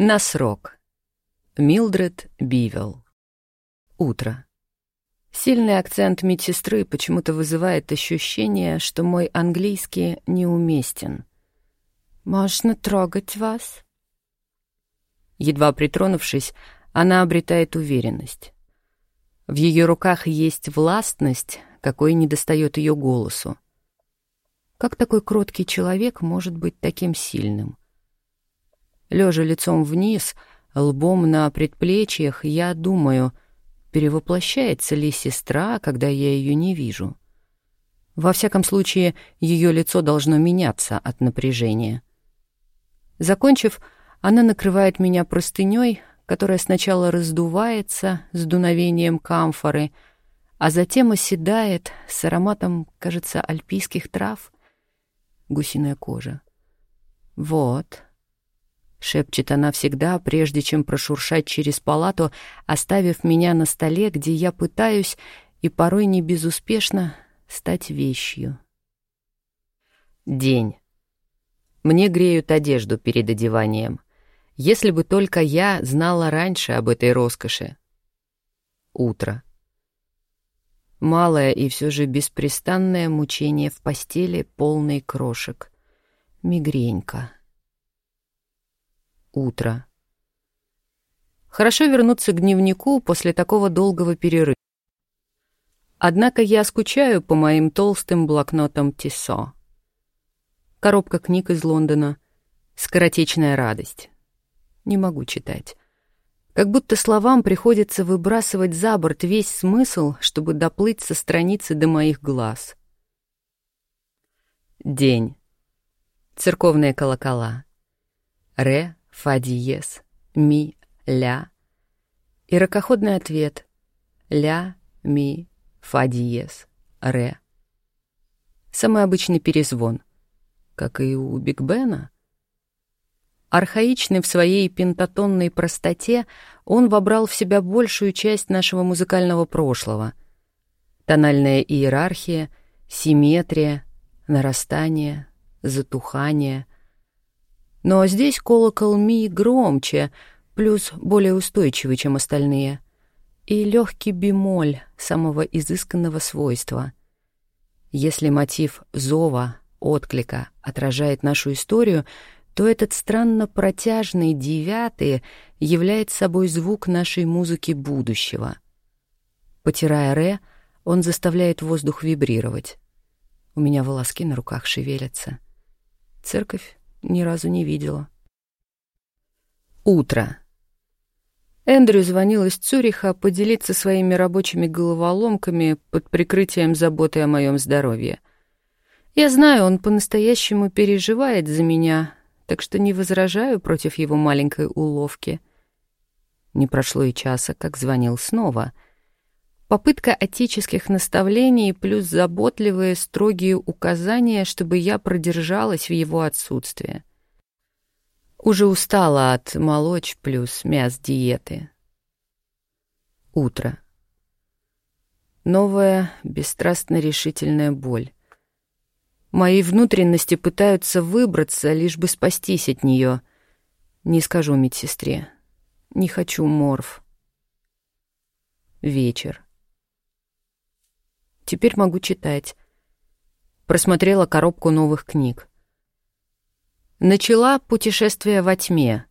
На срок. Милдред Бивел. Утро. Сильный акцент медсестры почему-то вызывает ощущение, что мой английский неуместен. «Можно трогать вас?» Едва притронувшись, она обретает уверенность. В ее руках есть властность, какой недостает ее голосу. Как такой кроткий человек может быть таким сильным? Лежа лицом вниз, лбом на предплечьях, я думаю, перевоплощается ли сестра, когда я ее не вижу. Во всяком случае, ее лицо должно меняться от напряжения. Закончив, она накрывает меня простыней, которая сначала раздувается с дуновением камфоры, а затем оседает с ароматом, кажется, альпийских трав, гусиная кожа. Вот, — шепчет она всегда, прежде чем прошуршать через палату, оставив меня на столе, где я пытаюсь, и порой не безуспешно, стать вещью. День. Мне греют одежду перед одеванием. Если бы только я знала раньше об этой роскоши. Утро. Малое и все же беспрестанное мучение в постели, полный крошек. Мигренька утро. Хорошо вернуться к дневнику после такого долгого перерыва. Однако я скучаю по моим толстым блокнотам Тиссо. Коробка книг из Лондона. Скоротечная радость. Не могу читать. Как будто словам приходится выбрасывать за борт весь смысл, чтобы доплыть со страницы до моих глаз. День. Церковные колокола. Ре, фа диез, ми, ля. И ракоходный ответ ля, ми, фа диез, ре. Самый обычный перезвон, как и у Биг Бена. Архаичный в своей пентатонной простоте, он вобрал в себя большую часть нашего музыкального прошлого. Тональная иерархия, симметрия, нарастание, затухание — но здесь колокол ми громче, плюс более устойчивый, чем остальные. И легкий бемоль самого изысканного свойства. Если мотив зова, отклика отражает нашу историю, то этот странно протяжный девятый является собой звук нашей музыки будущего. Потирая ре, он заставляет воздух вибрировать. У меня волоски на руках шевелятся. Церковь ни разу не видела. Утро. Эндрю звонил из Цюриха поделиться своими рабочими головоломками под прикрытием заботы о моем здоровье. Я знаю, он по-настоящему переживает за меня, так что не возражаю против его маленькой уловки. Не прошло и часа, как звонил снова — Попытка отеческих наставлений плюс заботливые строгие указания, чтобы я продержалась в его отсутствие. Уже устала от молочь плюс мяс диеты. Утро. Новая, бесстрастно решительная боль. Мои внутренности пытаются выбраться, лишь бы спастись от нее. Не скажу медсестре. Не хочу морф. Вечер. Теперь могу читать. Просмотрела коробку новых книг. Начала «Путешествие во тьме».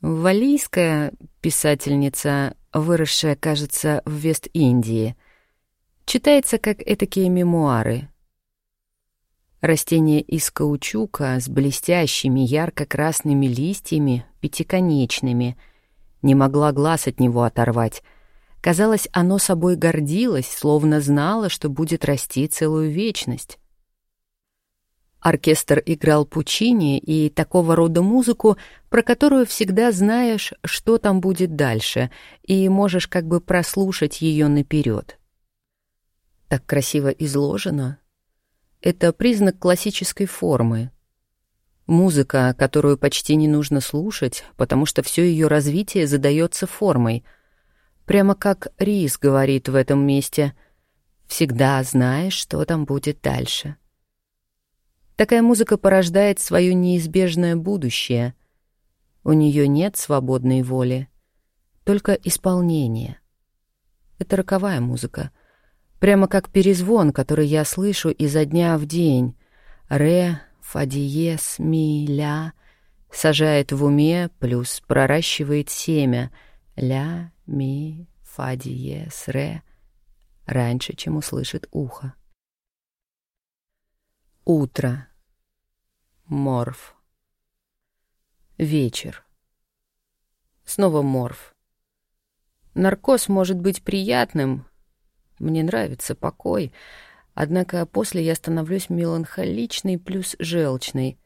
Валийская писательница, выросшая, кажется, в Вест-Индии. Читается как этакие мемуары. Растение из каучука с блестящими ярко-красными листьями, пятиконечными. Не могла глаз от него оторвать — Казалось, оно собой гордилось, словно знало, что будет расти целую вечность. Оркестр играл Пучини и такого рода музыку, про которую всегда знаешь, что там будет дальше, и можешь как бы прослушать ее наперед. Так красиво изложено. Это признак классической формы. Музыка, которую почти не нужно слушать, потому что все ее развитие задается формой — Прямо как Рис говорит в этом месте. Всегда знаешь, что там будет дальше. Такая музыка порождает свое неизбежное будущее. У нее нет свободной воли, только исполнение. Это роковая музыка, прямо как перезвон, который я слышу изо дня в день. Ре, фа диез, ми, ля — сажает в уме, плюс проращивает семя. Ля, ми, фа диез, ре — раньше, чем услышит ухо. Утро. Морф. Вечер. Снова морф. Наркоз может быть приятным. Мне нравится покой. Однако после я становлюсь меланхоличной плюс желчной.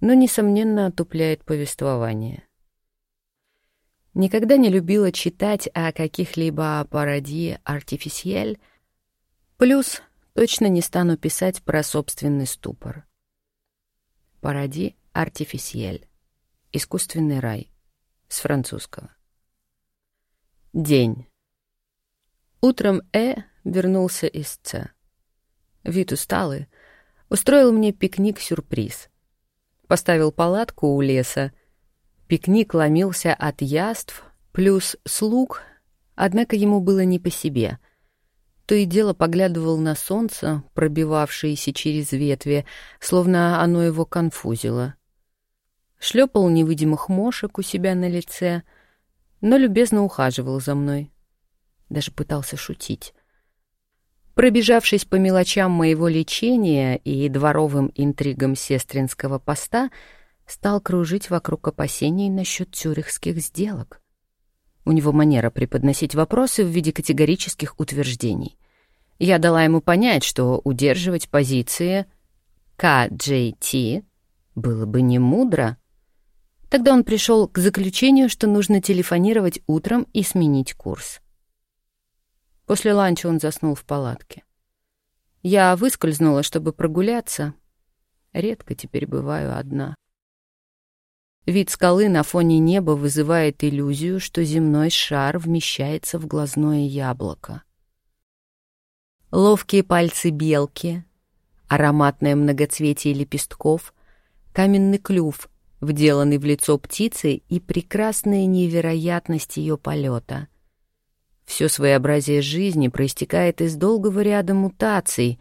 Но, несомненно, отупляет повествование. Никогда не любила читать о каких-либо пародии артифициель. Плюс точно не стану писать про собственный ступор. Пароди артифициель. Искусственный рай. С французского. День. Утром Э вернулся из Ц. Вид усталый. Устроил мне пикник-сюрприз. Поставил палатку у леса. Пикник ломился от яств, плюс слуг, однако ему было не по себе. То и дело поглядывал на солнце, пробивавшееся через ветви, словно оно его конфузило шлепал невидимых мошек у себя на лице, но любезно ухаживал за мной. Даже пытался шутить. Пробежавшись по мелочам моего лечения и дворовым интригам сестринского поста, стал кружить вокруг опасений насчет тюрихских сделок. У него манера преподносить вопросы в виде категорических утверждений. Я дала ему понять, что удерживать позиции KJT было бы не мудро, Тогда он пришел к заключению, что нужно телефонировать утром и сменить курс. После ланча он заснул в палатке. Я выскользнула, чтобы прогуляться. Редко теперь бываю одна. Вид скалы на фоне неба вызывает иллюзию, что земной шар вмещается в глазное яблоко. Ловкие пальцы белки, ароматное многоцветие лепестков, каменный клюв — вделанный в лицо птицы и прекрасная невероятность ее полета. Все своеобразие жизни проистекает из долгого ряда мутаций.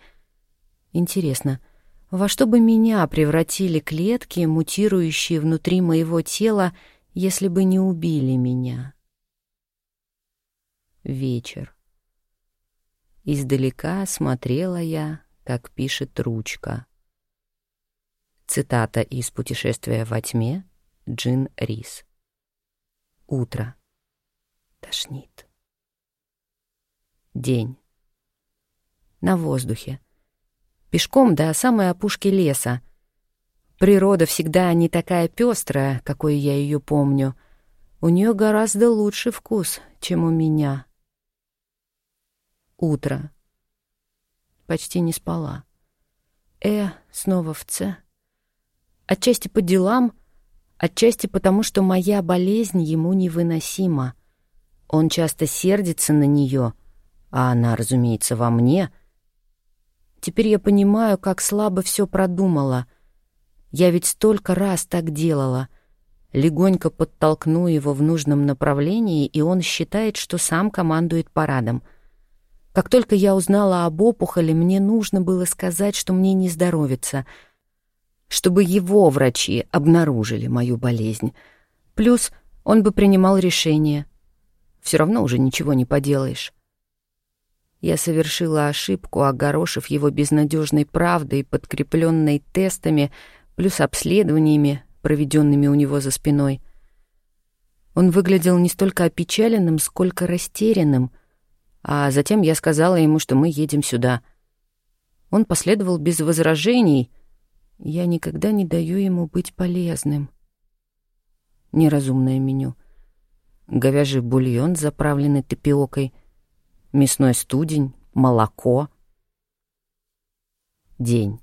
Интересно, во что бы меня превратили клетки, мутирующие внутри моего тела, если бы не убили меня? Вечер. Издалека смотрела я, как пишет ручка. Цитата из «Путешествия во тьме» Джин Рис. Утро. Тошнит. День. На воздухе. Пешком до самой опушки леса. Природа всегда не такая пестрая, какой я ее помню. У нее гораздо лучший вкус, чем у меня. Утро. Почти не спала. Э, снова в Ц. Отчасти по делам, отчасти потому, что моя болезнь ему невыносима. Он часто сердится на нее, а она, разумеется, во мне. Теперь я понимаю, как слабо все продумала. Я ведь столько раз так делала. Легонько подтолкну его в нужном направлении, и он считает, что сам командует парадом. Как только я узнала об опухоли, мне нужно было сказать, что мне не здоровится — чтобы его врачи обнаружили мою болезнь. Плюс он бы принимал решение. Все равно уже ничего не поделаешь. Я совершила ошибку, огорошив его безнадежной правдой, подкрепленной тестами, плюс обследованиями, проведенными у него за спиной. Он выглядел не столько опечаленным, сколько растерянным, а затем я сказала ему, что мы едем сюда. Он последовал без возражений — я никогда не даю ему быть полезным. Неразумное меню. Говяжий бульон, заправленный тапиокой, мясной студень, молоко. День.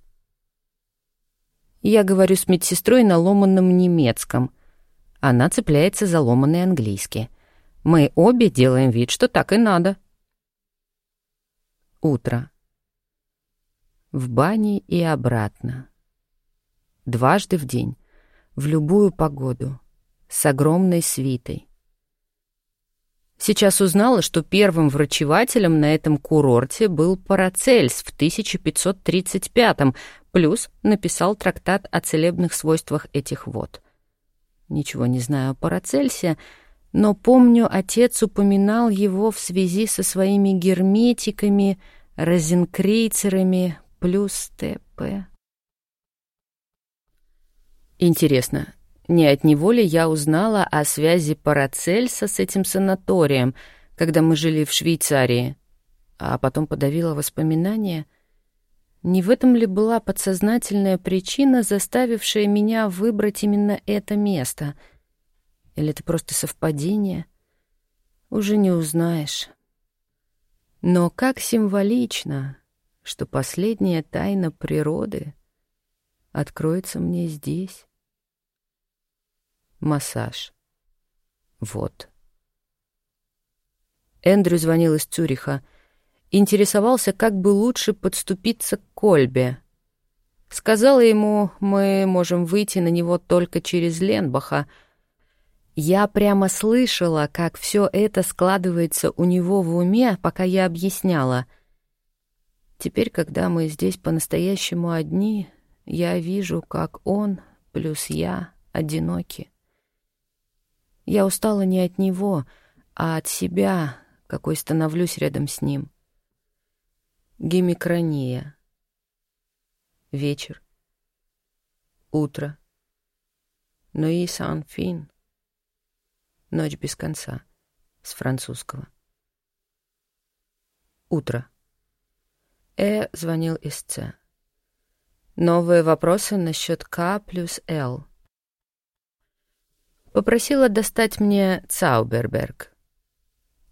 Я говорю с медсестрой на ломанном немецком. Она цепляется за ломанный английский. Мы обе делаем вид, что так и надо. Утро. В бане и обратно дважды в день, в любую погоду, с огромной свитой. Сейчас узнала, что первым врачевателем на этом курорте был Парацельс в 1535 плюс написал трактат о целебных свойствах этих вод. Ничего не знаю о Парацельсе, но помню, отец упоминал его в связи со своими герметиками, розенкрейцерами плюс ТП. Интересно, не от него ли я узнала о связи Парацельса с этим санаторием, когда мы жили в Швейцарии, а потом подавила воспоминания? Не в этом ли была подсознательная причина, заставившая меня выбрать именно это место? Или это просто совпадение? Уже не узнаешь. Но как символично, что последняя тайна природы откроется мне здесь массаж. Вот. Эндрю звонил из Цюриха. Интересовался, как бы лучше подступиться к Кольбе. Сказала ему, мы можем выйти на него только через Ленбаха. Я прямо слышала, как все это складывается у него в уме, пока я объясняла. Теперь, когда мы здесь по-настоящему одни, я вижу, как он плюс я одиноки. Я устала не от него, а от себя, какой становлюсь рядом с ним. Гемикрания. Вечер. Утро. Но и сан-фин. Ночь без конца. С французского. Утро. Э звонил из Ц. Новые вопросы насчет К плюс Л. Попросила достать мне Цауберберг.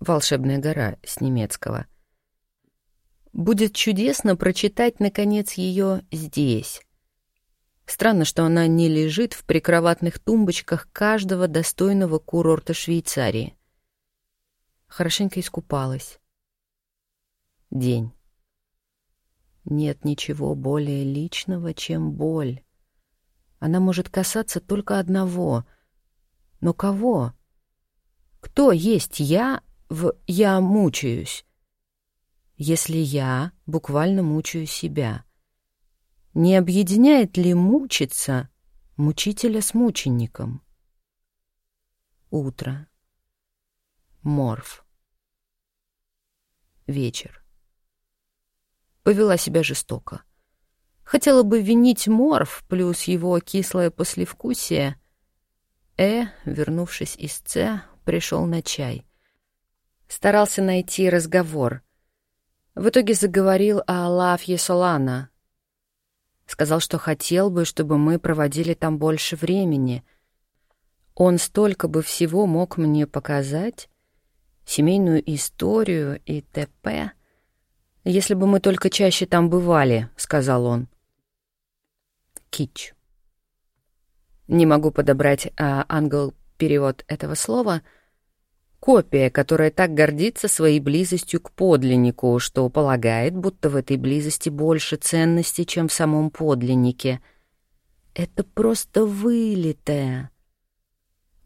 Волшебная гора с немецкого. Будет чудесно прочитать, наконец, ее здесь. Странно, что она не лежит в прикроватных тумбочках каждого достойного курорта Швейцарии. Хорошенько искупалась. День. Нет ничего более личного, чем боль. Она может касаться только одного — но кого? Кто есть я в «я мучаюсь»? Если я буквально мучаю себя. Не объединяет ли мучиться мучителя с мучеником? Утро. Морф. Вечер. Повела себя жестоко. Хотела бы винить Морф плюс его кислое послевкусие, Э, вернувшись из Ц, пришел на чай. Старался найти разговор. В итоге заговорил о Лафье Солана. Сказал, что хотел бы, чтобы мы проводили там больше времени. Он столько бы всего мог мне показать, семейную историю и т.п., если бы мы только чаще там бывали, — сказал он. Кич. Не могу подобрать а, англ-перевод этого слова. Копия, которая так гордится своей близостью к подлиннику, что полагает, будто в этой близости больше ценности, чем в самом подлиннике. Это просто вылитое.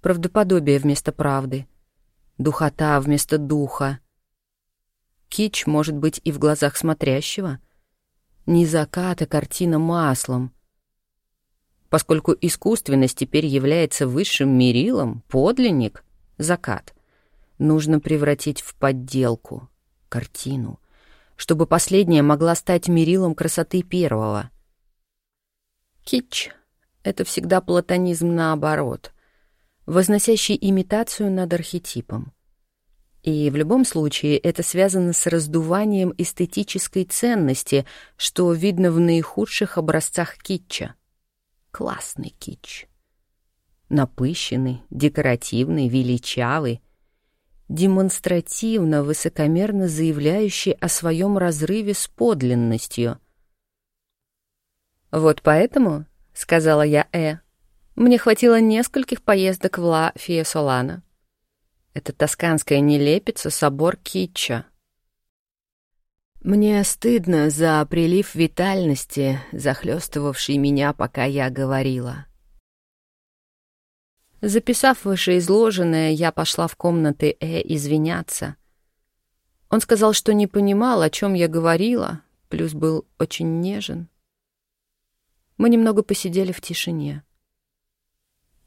Правдоподобие вместо правды. Духота вместо духа. Кич может быть и в глазах смотрящего. Не закат, а картина маслом — Поскольку искусственность теперь является высшим мерилом, подлинник — закат. Нужно превратить в подделку, картину, чтобы последняя могла стать мерилом красоты первого. Китч — это всегда платонизм наоборот, возносящий имитацию над архетипом. И в любом случае это связано с раздуванием эстетической ценности, что видно в наихудших образцах китча. Классный кич. Напыщенный, декоративный, величавый, демонстративно, высокомерно заявляющий о своем разрыве с подлинностью. «Вот поэтому, — сказала я Э, — мне хватило нескольких поездок в Ла Фиесолана. Это тосканская нелепица собор Китча — мне стыдно за прилив витальности, захлестывавший меня, пока я говорила. Записав вышеизложенное, я пошла в комнаты Э извиняться. Он сказал, что не понимал, о чем я говорила, плюс был очень нежен. Мы немного посидели в тишине.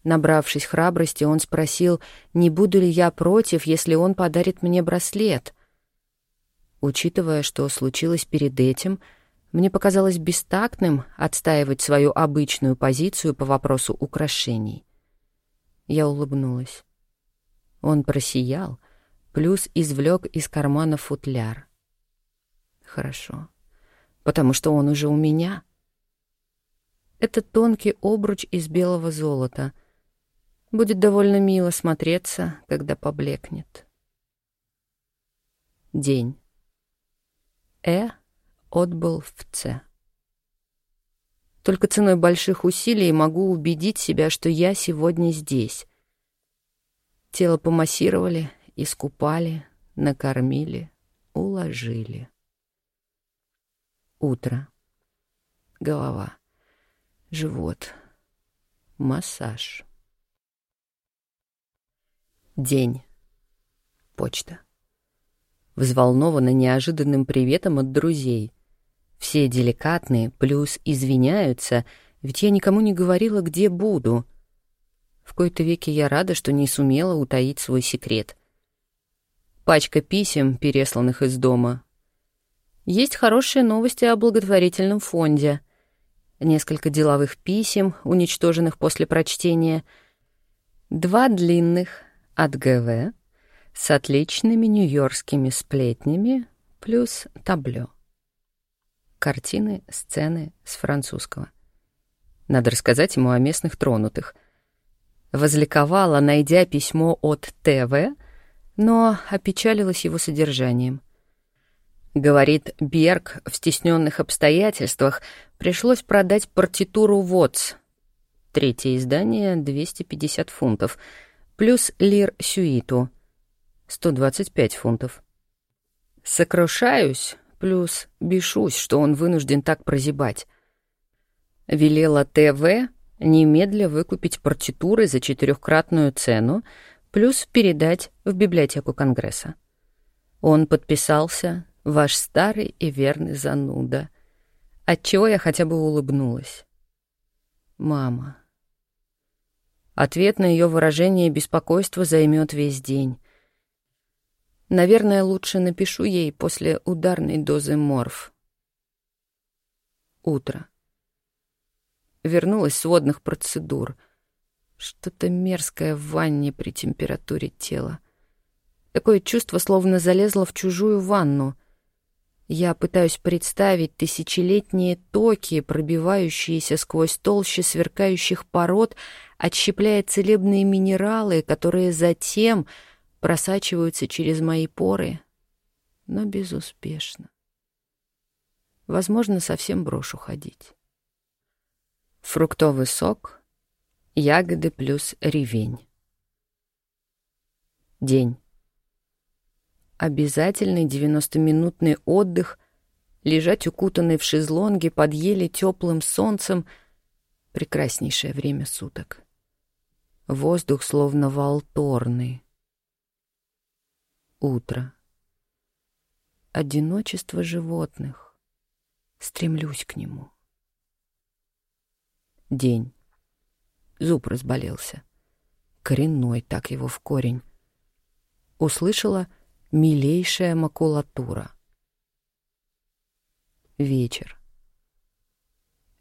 Набравшись храбрости, он спросил, не буду ли я против, если он подарит мне браслет. Учитывая, что случилось перед этим, мне показалось бестактным отстаивать свою обычную позицию по вопросу украшений. Я улыбнулась. Он просиял, плюс извлек из кармана футляр. Хорошо, потому что он уже у меня. Это тонкий обруч из белого золота. Будет довольно мило смотреться, когда поблекнет. День. Э отбыл в Ц. Только ценой больших усилий могу убедить себя, что я сегодня здесь. Тело помассировали, искупали, накормили, уложили. Утро. Голова. Живот. Массаж. День. Почта взволнована неожиданным приветом от друзей. Все деликатные, плюс извиняются, ведь я никому не говорила, где буду. В кои-то веке я рада, что не сумела утаить свой секрет. Пачка писем, пересланных из дома. Есть хорошие новости о благотворительном фонде. Несколько деловых писем, уничтоженных после прочтения. Два длинных от ГВ — с отличными нью-йоркскими сплетнями плюс табло. Картины, сцены с французского. Надо рассказать ему о местных тронутых. Возликовала, найдя письмо от ТВ, но опечалилась его содержанием. Говорит, Берг в стесненных обстоятельствах пришлось продать партитуру ВОЦ. Третье издание — 250 фунтов, плюс лир сюиту — 125 фунтов. Сокрушаюсь, плюс бешусь, что он вынужден так прозябать. Велела ТВ немедля выкупить партитуры за четырехкратную цену, плюс передать в библиотеку Конгресса. Он подписался «Ваш старый и верный зануда», отчего я хотя бы улыбнулась. «Мама». Ответ на ее выражение беспокойства займет весь день. Наверное, лучше напишу ей после ударной дозы морф. Утро. Вернулась с водных процедур. Что-то мерзкое в ванне при температуре тела. Такое чувство, словно залезла в чужую ванну. Я пытаюсь представить тысячелетние токи, пробивающиеся сквозь толщи сверкающих пород, отщепляя целебные минералы, которые затем просачиваются через мои поры, но безуспешно. Возможно, совсем брошу ходить. Фруктовый сок, ягоды плюс ревень. День. Обязательный 90-минутный отдых, лежать укутанный в шезлонге под еле теплым солнцем — прекраснейшее время суток. Воздух словно волторный, утро. Одиночество животных. Стремлюсь к нему. День. Зуб разболелся. Коренной, так его в корень. Услышала милейшая макулатура. Вечер.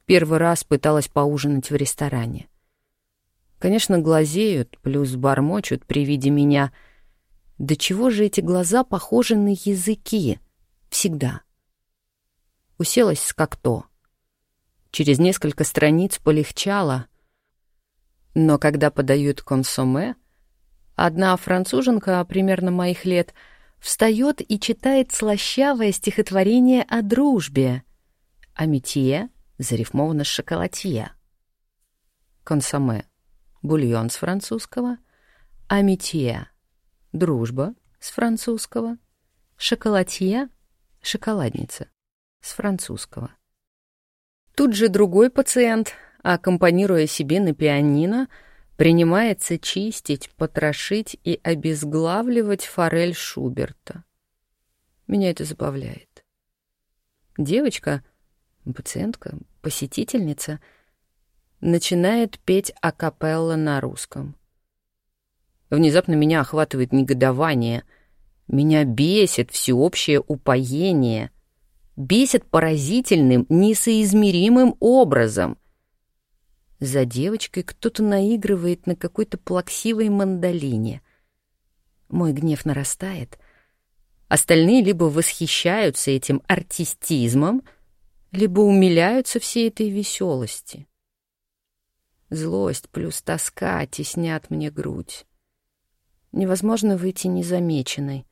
Первый раз пыталась поужинать в ресторане. Конечно, глазеют, плюс бормочут при виде меня — до чего же эти глаза похожи на языки? Всегда. Уселась как то. Через несколько страниц полегчало. Но когда подают консоме, одна француженка примерно моих лет встает и читает слащавое стихотворение о дружбе. Амитье зарифмовано с шоколатье. Консоме — бульон с французского. Амитье — дружба с французского, шоколатье — шоколадница с французского. Тут же другой пациент, аккомпанируя себе на пианино, принимается чистить, потрошить и обезглавливать форель Шуберта. Меня это забавляет. Девочка, пациентка, посетительница начинает петь акапелла на русском. Внезапно меня охватывает негодование. Меня бесит всеобщее упоение. Бесит поразительным, несоизмеримым образом. За девочкой кто-то наигрывает на какой-то плаксивой мандолине. Мой гнев нарастает. Остальные либо восхищаются этим артистизмом, либо умиляются всей этой веселости. Злость плюс тоска теснят мне грудь. Невозможно выйти незамеченной.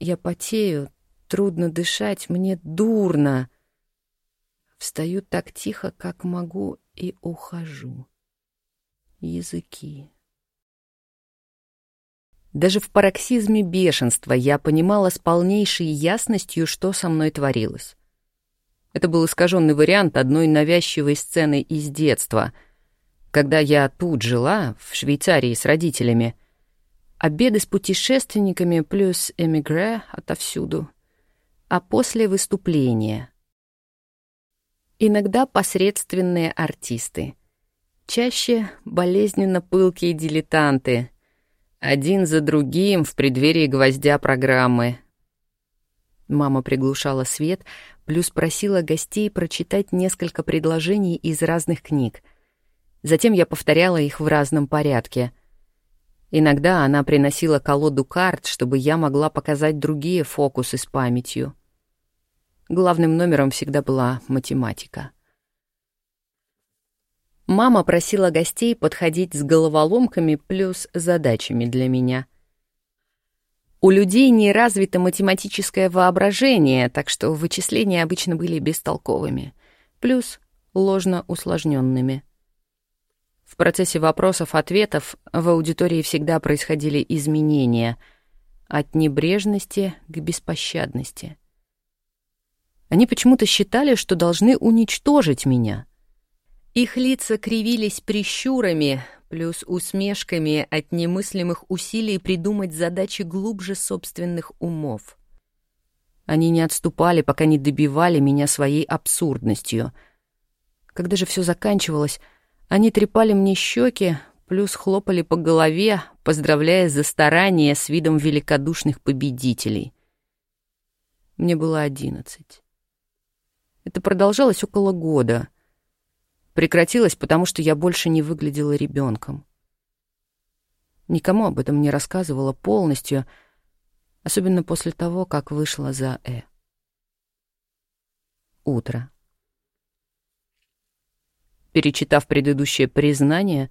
Я потею, трудно дышать, мне дурно. Встаю так тихо, как могу, и ухожу. Языки. Даже в пароксизме бешенства я понимала с полнейшей ясностью, что со мной творилось. Это был искаженный вариант одной навязчивой сцены из детства, когда я тут жила, в Швейцарии с родителями — обеды с путешественниками плюс эмигре отовсюду, а после выступления. Иногда посредственные артисты, чаще болезненно пылкие дилетанты, один за другим в преддверии гвоздя программы. Мама приглушала свет, плюс просила гостей прочитать несколько предложений из разных книг. Затем я повторяла их в разном порядке — Иногда она приносила колоду карт, чтобы я могла показать другие фокусы с памятью. Главным номером всегда была математика. Мама просила гостей подходить с головоломками плюс задачами для меня. У людей не развито математическое воображение, так что вычисления обычно были бестолковыми, плюс ложно усложненными. В процессе вопросов-ответов в аудитории всегда происходили изменения от небрежности к беспощадности. Они почему-то считали, что должны уничтожить меня. Их лица кривились прищурами, плюс усмешками от немыслимых усилий придумать задачи глубже собственных умов. Они не отступали, пока не добивали меня своей абсурдностью. Когда же все заканчивалось, они трепали мне щеки, плюс хлопали по голове, поздравляя за старание с видом великодушных победителей. Мне было одиннадцать. Это продолжалось около года. Прекратилось, потому что я больше не выглядела ребенком. Никому об этом не рассказывала полностью, особенно после того, как вышла за Э. Утро. Перечитав предыдущее признание,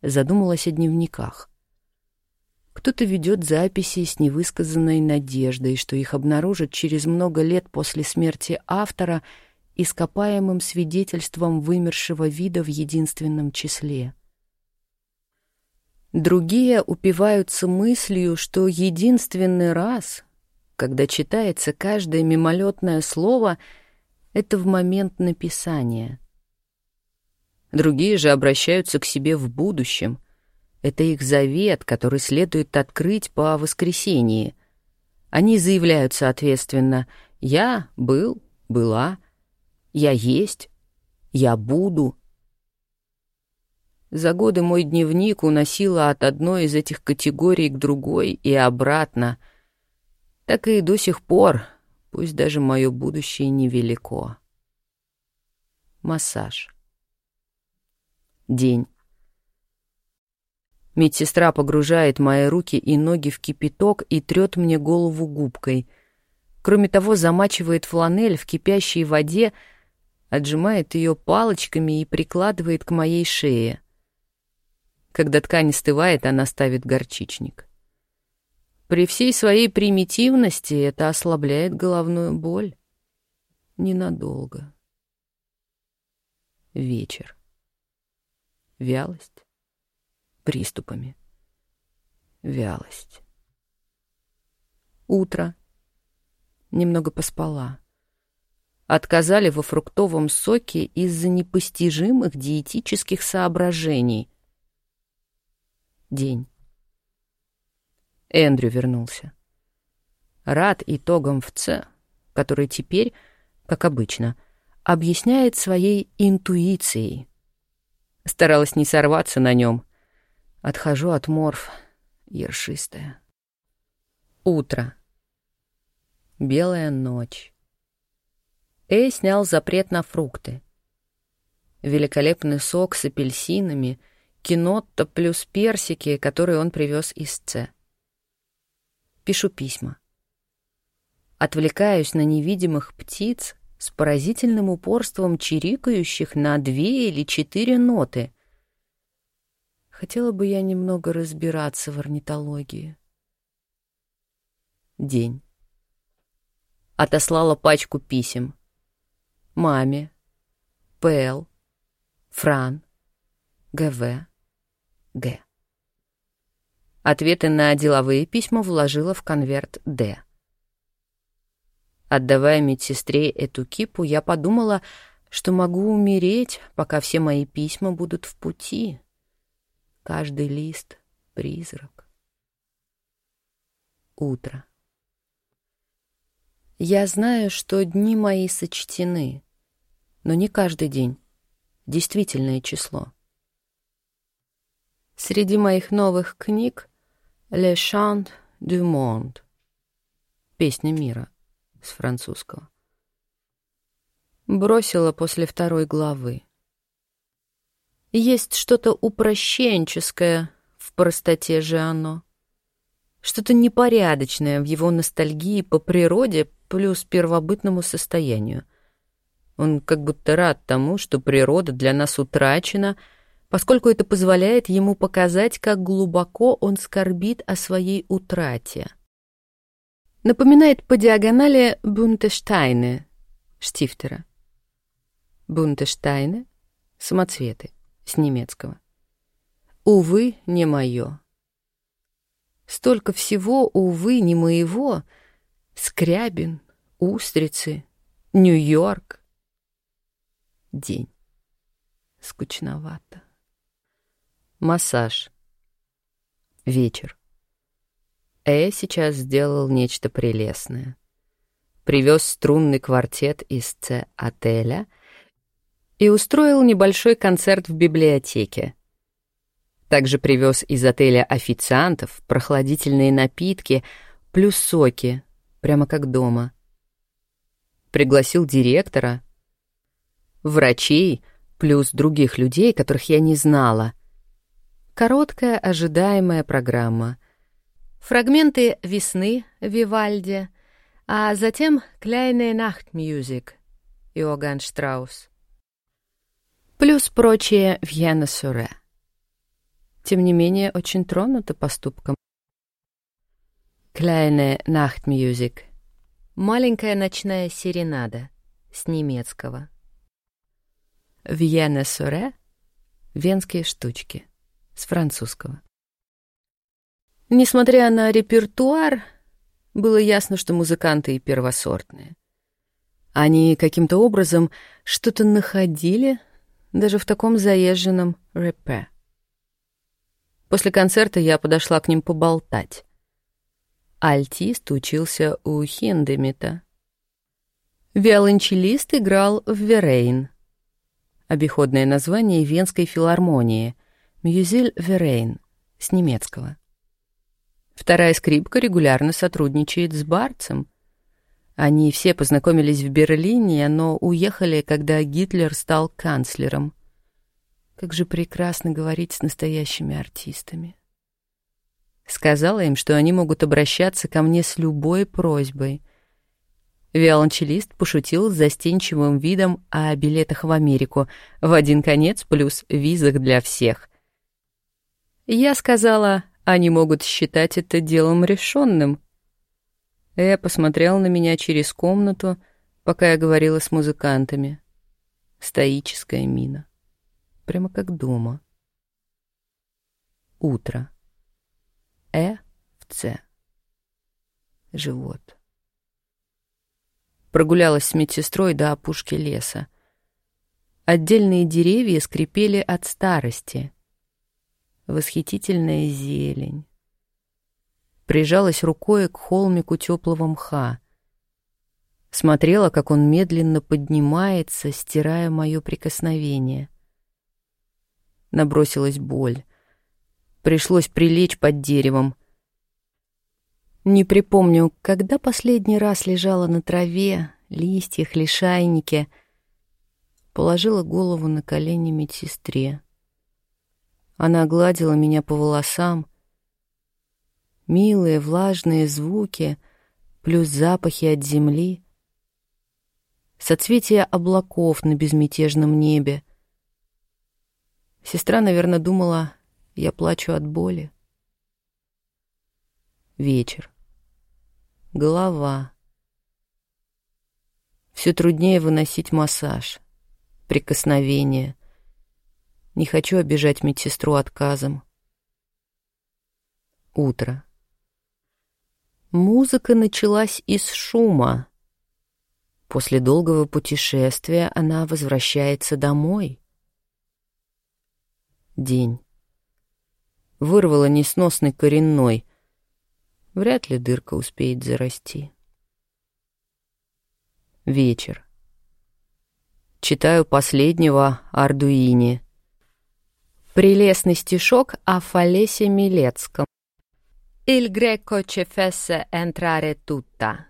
задумалась о дневниках. Кто-то ведет записи с невысказанной надеждой, что их обнаружат через много лет после смерти автора ископаемым свидетельством вымершего вида в единственном числе. Другие упиваются мыслью, что единственный раз, когда читается каждое мимолетное слово, это в момент написания — Другие же обращаются к себе в будущем. Это их завет, который следует открыть по воскресении. Они заявляют, соответственно, «Я был, была», «Я есть», «Я буду». За годы мой дневник уносила от одной из этих категорий к другой и обратно. Так и до сих пор, пусть даже мое будущее невелико. Массаж день. Медсестра погружает мои руки и ноги в кипяток и трет мне голову губкой. Кроме того, замачивает фланель в кипящей воде, отжимает ее палочками и прикладывает к моей шее. Когда ткань остывает, она ставит горчичник. При всей своей примитивности это ослабляет головную боль. Ненадолго. Вечер вялость, приступами, вялость. Утро. Немного поспала. Отказали во фруктовом соке из-за непостижимых диетических соображений. День. Эндрю вернулся. Рад итогам в Ц, который теперь, как обычно, объясняет своей интуицией. Старалась не сорваться на нем. Отхожу от морф, ершистая. Утро. Белая ночь. Эй снял запрет на фрукты. Великолепный сок с апельсинами, кинотто плюс персики, которые он привез из Ц. Пишу письма. Отвлекаюсь на невидимых птиц с поразительным упорством чирикающих на две или четыре ноты. Хотела бы я немного разбираться в орнитологии. День. Отослала пачку писем. Маме, Пэл, Фран, ГВ, Г. Ответы на деловые письма вложила в конверт «Д». Отдавая медсестре эту кипу, я подумала, что могу умереть, пока все мои письма будут в пути. Каждый лист — призрак. Утро. Я знаю, что дни мои сочтены, но не каждый день. Действительное число. Среди моих новых книг «Le Chant du Monde» — «Песня мира» с французского. Бросила после второй главы. Есть что-то упрощенческое в простоте же оно. Что-то непорядочное в его ностальгии по природе плюс первобытному состоянию. Он как будто рад тому, что природа для нас утрачена, поскольку это позволяет ему показать, как глубоко он скорбит о своей утрате — Напоминает по диагонали Бунтештайны Штифтера. Бунтештайны — самоцветы, с немецкого. Увы, не мое. Столько всего, увы, не моего. Скрябин, устрицы, Нью-Йорк. День. Скучновато. Массаж. Вечер. Э сейчас сделал нечто прелестное. Привез струнный квартет из Ц-отеля и устроил небольшой концерт в библиотеке. Также привез из отеля официантов прохладительные напитки плюс соки, прямо как дома. Пригласил директора, врачей плюс других людей, которых я не знала. Короткая ожидаемая программа — фрагменты «Весны» Вивальди, а затем «Kleine Nachtmusik» Иоганн Штраус. Плюс прочее Вьена Суре. Тем не менее, очень тронута поступком. «Kleine Nachtmusik» — маленькая ночная серенада с немецкого. «Вьена Суре» — венские штучки с французского. Несмотря на репертуар, было ясно, что музыканты и первосортные. Они каким-то образом что-то находили даже в таком заезженном рэпе. После концерта я подошла к ним поболтать. Альтист учился у Хиндемита. Виолончелист играл в Верейн. Обиходное название Венской филармонии — Мюзель Верейн с немецкого. Вторая скрипка регулярно сотрудничает с Барцем. Они все познакомились в Берлине, но уехали, когда Гитлер стал канцлером. Как же прекрасно говорить с настоящими артистами. Сказала им, что они могут обращаться ко мне с любой просьбой. Виолончелист пошутил с застенчивым видом о билетах в Америку в один конец плюс визах для всех. Я сказала, они могут считать это делом решенным. Э посмотрел на меня через комнату, пока я говорила с музыкантами. Стоическая мина. Прямо как дома. Утро. Э в С. Живот. Прогулялась с медсестрой до опушки леса. Отдельные деревья скрипели от старости — восхитительная зелень. Прижалась рукой к холмику теплого мха. Смотрела, как он медленно поднимается, стирая мое прикосновение. Набросилась боль. Пришлось прилечь под деревом. Не припомню, когда последний раз лежала на траве, листьях, лишайнике, положила голову на колени медсестре. Она гладила меня по волосам. Милые влажные звуки плюс запахи от земли. Соцветия облаков на безмятежном небе. Сестра, наверное, думала, я плачу от боли. Вечер. Голова. Все труднее выносить массаж, прикосновение. Не хочу обижать медсестру отказом. Утро. Музыка началась из шума. После долгого путешествия она возвращается домой. День. Вырвала несносный коренной. Вряд ли дырка успеет зарасти. Вечер. Читаю последнего Ардуини. Прелестный стишок о Фалесе Милецком. «Il greco ci fesse entrare tutta.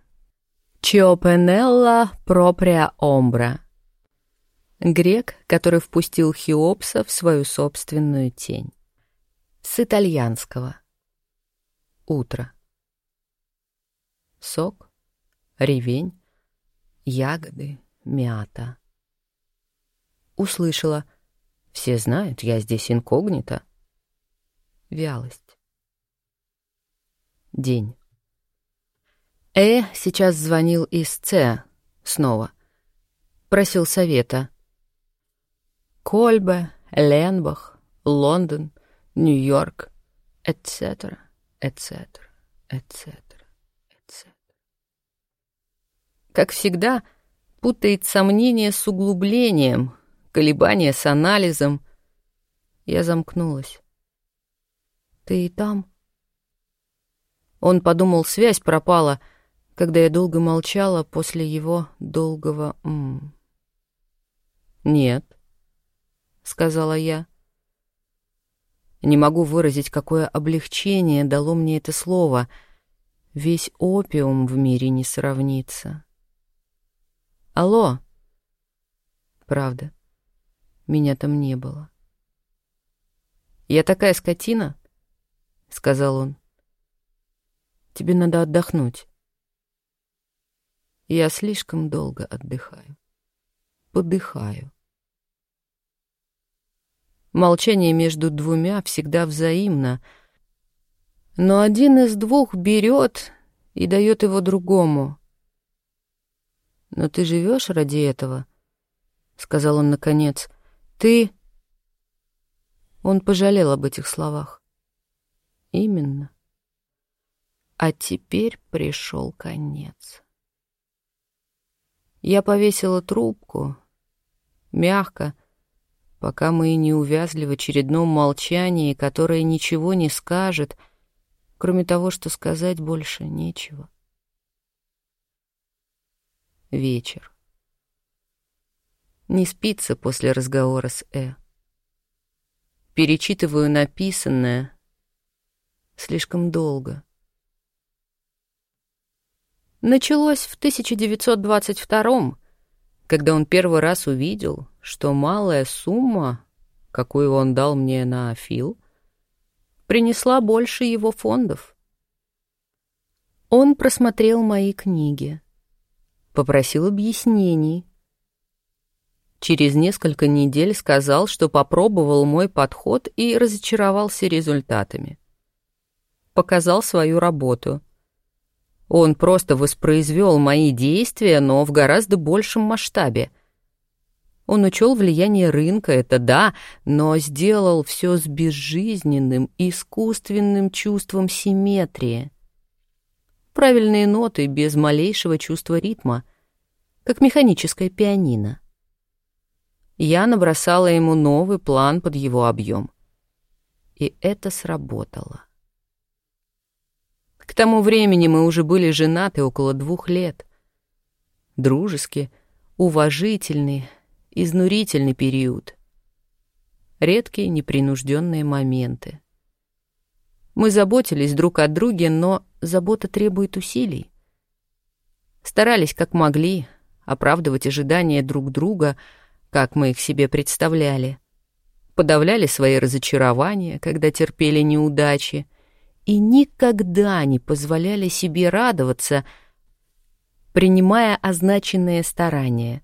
Чиопенелла проприя омбра». Грек, который впустил Хеопса в свою собственную тень. С итальянского. Утро. Сок, ревень, ягоды, мята. Услышала — все знают, я здесь инкогнито. Вялость. День. Э сейчас звонил из Ц снова. Просил совета. Кольбе, Ленбах, Лондон, Нью-Йорк, etc., etc., etc., etc. Как всегда, путает сомнения с углублением — колебания с анализом. Я замкнулась. «Ты и там?» Он подумал, связь пропала, когда я долго молчала после его долгого «м». «Нет», — сказала я. Не могу выразить, какое облегчение дало мне это слово. Весь опиум в мире не сравнится. «Алло!» «Правда?» Меня там не было. «Я такая скотина?» — сказал он. «Тебе надо отдохнуть». Я слишком долго отдыхаю. Подыхаю. Молчание между двумя всегда взаимно, но один из двух берет и дает его другому. «Но ты живешь ради этого?» — сказал он наконец — ты...» Он пожалел об этих словах. «Именно. А теперь пришел конец». Я повесила трубку, мягко, пока мы не увязли в очередном молчании, которое ничего не скажет, кроме того, что сказать больше нечего. Вечер. Не спится после разговора с Э. Перечитываю написанное. Слишком долго. Началось в 1922 когда он первый раз увидел, что малая сумма, какую он дал мне на Фил, принесла больше его фондов. Он просмотрел мои книги, попросил объяснений, Через несколько недель сказал, что попробовал мой подход и разочаровался результатами. Показал свою работу. Он просто воспроизвел мои действия, но в гораздо большем масштабе. Он учел влияние рынка, это да, но сделал все с безжизненным, искусственным чувством симметрии. Правильные ноты без малейшего чувства ритма, как механическое пианино я набросала ему новый план под его объем. и это сработало. К тому времени мы уже были женаты около двух лет. Дружеский, уважительный, изнурительный период. Редкие непринужденные моменты. Мы заботились друг о друге, но забота требует усилий. Старались как могли оправдывать ожидания друг друга, как мы их себе представляли. Подавляли свои разочарования, когда терпели неудачи, и никогда не позволяли себе радоваться, принимая означенные старания.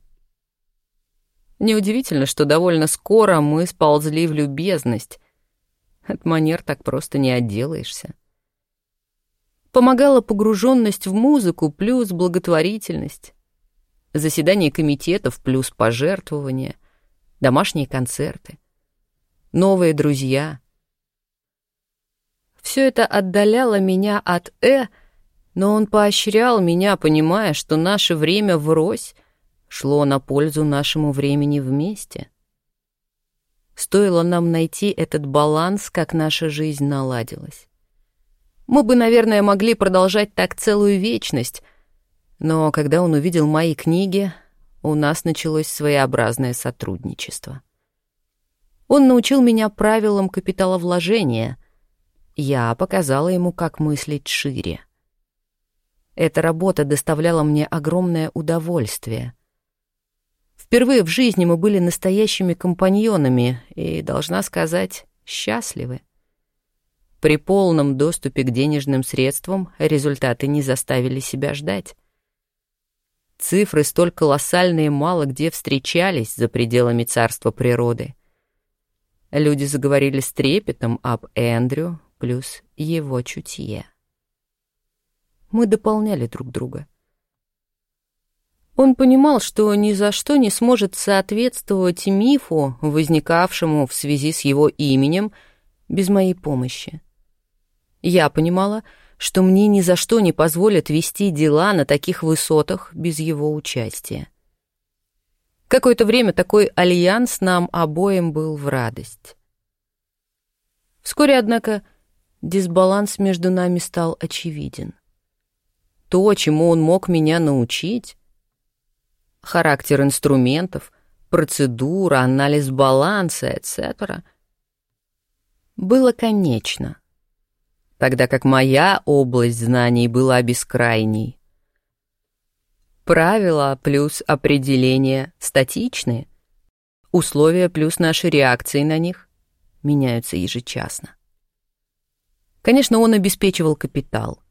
Неудивительно, что довольно скоро мы сползли в любезность. От манер так просто не отделаешься. Помогала погруженность в музыку плюс благотворительность, заседания комитетов плюс пожертвования, домашние концерты, новые друзья. Все это отдаляло меня от «э», но он поощрял меня, понимая, что наше время врозь шло на пользу нашему времени вместе. Стоило нам найти этот баланс, как наша жизнь наладилась. Мы бы, наверное, могли продолжать так целую вечность, но когда он увидел мои книги, у нас началось своеобразное сотрудничество. Он научил меня правилам капиталовложения. Я показала ему, как мыслить шире. Эта работа доставляла мне огромное удовольствие. Впервые в жизни мы были настоящими компаньонами и, должна сказать, счастливы. При полном доступе к денежным средствам результаты не заставили себя ждать. Цифры столь колоссальные мало где встречались за пределами царства природы. Люди заговорили с трепетом об Эндрю плюс его чутье. Мы дополняли друг друга — он понимал, что ни за что не сможет соответствовать мифу, возникавшему в связи с его именем, без моей помощи. Я понимала, что мне ни за что не позволят вести дела на таких высотах без его участия. Какое-то время такой альянс нам обоим был в радость. Вскоре, однако, дисбаланс между нами стал очевиден. То, чему он мог меня научить, характер инструментов, процедура, анализ баланса, etc. было конечно, тогда как моя область знаний была бескрайней. Правила плюс определения статичные, условия плюс наши реакции на них меняются ежечасно. Конечно, он обеспечивал капитал,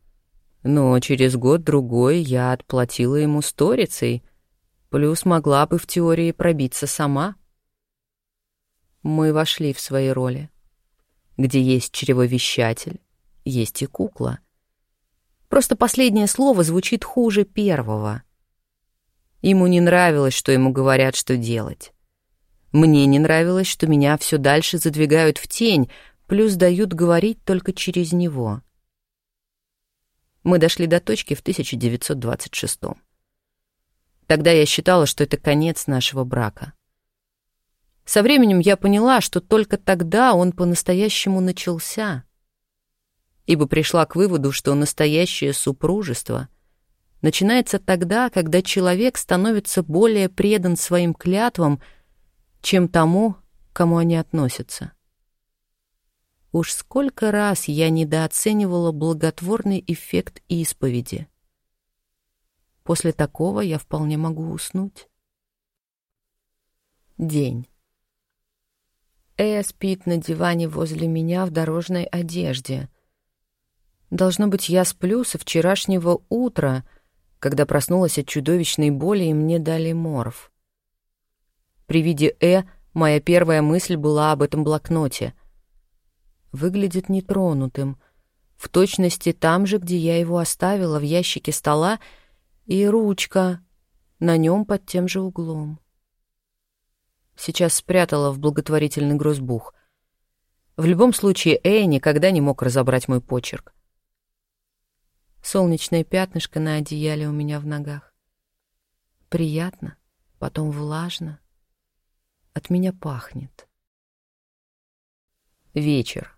но через год-другой я отплатила ему сторицей — Плюс могла бы в теории пробиться сама. Мы вошли в свои роли. Где есть чревовещатель, есть и кукла. Просто последнее слово звучит хуже первого. Ему не нравилось, что ему говорят, что делать. Мне не нравилось, что меня все дальше задвигают в тень, плюс дают говорить только через него. Мы дошли до точки в 1926 -м. Тогда я считала, что это конец нашего брака. Со временем я поняла, что только тогда он по-настоящему начался, ибо пришла к выводу, что настоящее супружество начинается тогда, когда человек становится более предан своим клятвам, чем тому, кому они относятся. Уж сколько раз я недооценивала благотворный эффект исповеди — После такого я вполне могу уснуть. День. Эя спит на диване возле меня в дорожной одежде. Должно быть, я сплю со вчерашнего утра, когда проснулась от чудовищной боли и мне дали морф. При виде Э моя первая мысль была об этом блокноте. Выглядит нетронутым, в точности там же, где я его оставила, в ящике стола, и ручка на нем под тем же углом. Сейчас спрятала в благотворительный грозбух. В любом случае, Эй никогда не мог разобрать мой почерк. Солнечное пятнышко на одеяле у меня в ногах. Приятно, потом влажно. От меня пахнет. Вечер.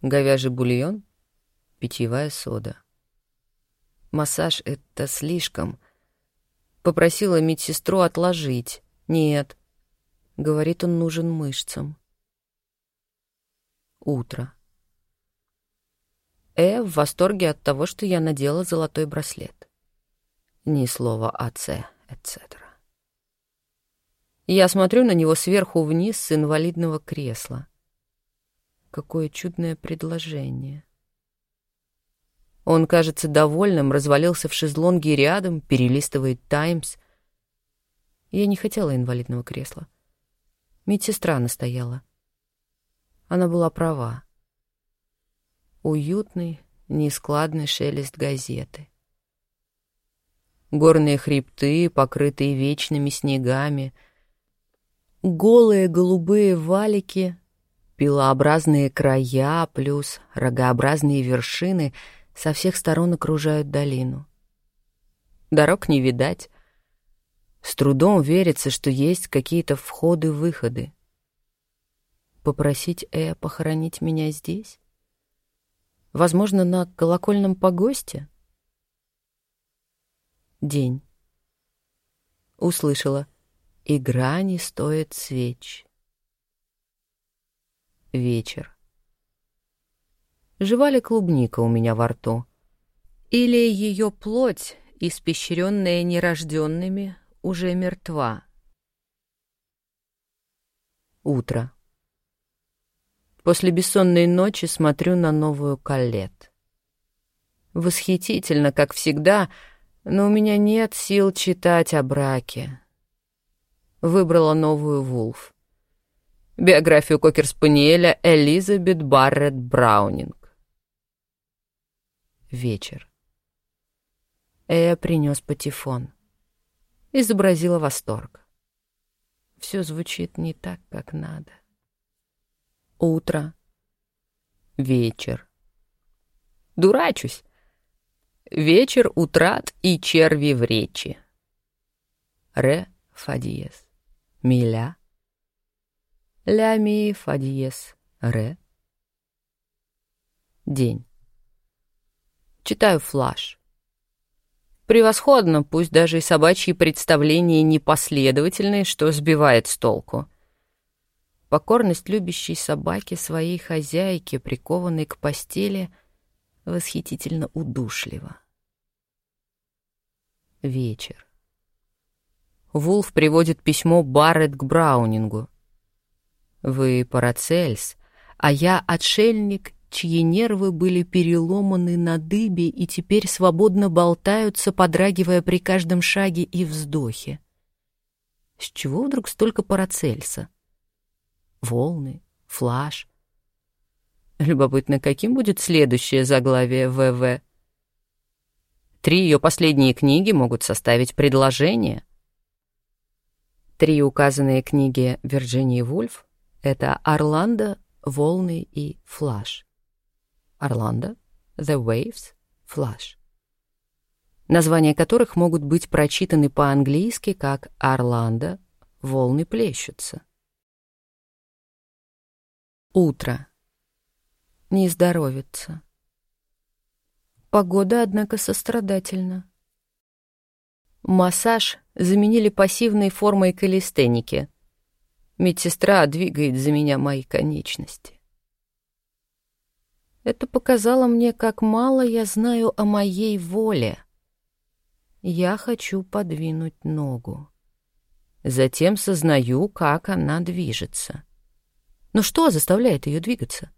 говяжий бульон, питьевая сода. Массаж — это слишком. Попросила медсестру отложить. Нет. Говорит, он нужен мышцам. Утро. Э в восторге от того, что я надела золотой браслет. Ни слова о С, etc. Я смотрю на него сверху вниз с инвалидного кресла. Какое чудное предложение. Он кажется довольным, развалился в шезлонге рядом, перелистывает «Таймс». Я не хотела инвалидного кресла. Медсестра настояла. Она была права. Уютный, нескладный шелест газеты. Горные хребты, покрытые вечными снегами, голые голубые валики, пилообразные края плюс рогообразные вершины со всех сторон окружают долину. Дорог не видать. С трудом верится, что есть какие-то входы-выходы. Попросить Э похоронить меня здесь? Возможно, на колокольном погосте? День. Услышала. Игра не стоит свеч. Вечер. Жива ли клубника у меня во рту? Или ее плоть, испещренная нерожденными, уже мертва? Утро. После бессонной ночи смотрю на новую Калет. Восхитительно, как всегда, но у меня нет сил читать о браке. Выбрала новую Вулф. Биографию кокер-спаниеля Элизабет Барретт Браунинг. Вечер. Эя принес патефон. Изобразила восторг. Все звучит не так, как надо утро, вечер. Дурачусь. Вечер утрат и черви в речи. Ре, фа диез. Миля. Ля, ми, фа. Ре. День. Читаю флаш. Превосходно, пусть даже и собачьи представления непоследовательные, что сбивает с толку. Покорность любящей собаки своей хозяйке, прикованной к постели, восхитительно удушлива. Вечер. Вулф приводит письмо Барретт к Браунингу. «Вы Парацельс, а я отшельник, чьи нервы были переломаны на дыбе и теперь свободно болтаются, подрагивая при каждом шаге и вздохе. С чего вдруг столько Парацельса?» Волны, флаш. Любопытно, каким будет следующее заглавие ВВ? Три ее последние книги могут составить предложение. Три указанные книги Вирджинии Вульф — это «Орландо», «Волны» и «Флаш». «Орландо», «The Waves», «Флаш» названия которых могут быть прочитаны по-английски как «Орландо», «Волны плещутся». Утро. Не здоровится. Погода, однако, сострадательна. Массаж заменили пассивной формой калистеники. Медсестра двигает за меня мои конечности. Это показало мне, как мало я знаю о моей воле. Я хочу подвинуть ногу. Затем сознаю, как она движется. Но что заставляет ее двигаться?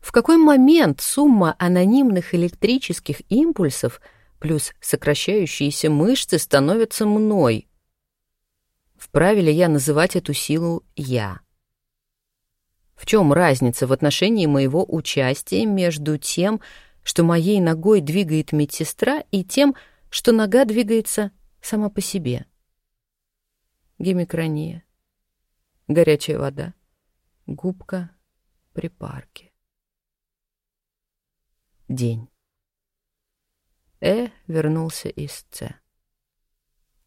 В какой момент сумма анонимных электрических импульсов плюс сокращающиеся мышцы становятся мной? Вправе ли я называть эту силу «я»? В чем разница в отношении моего участия между тем, что моей ногой двигает медсестра, и тем, что нога двигается сама по себе? Гемикрония. Горячая вода. Губка при парке. День. Э вернулся из Ц.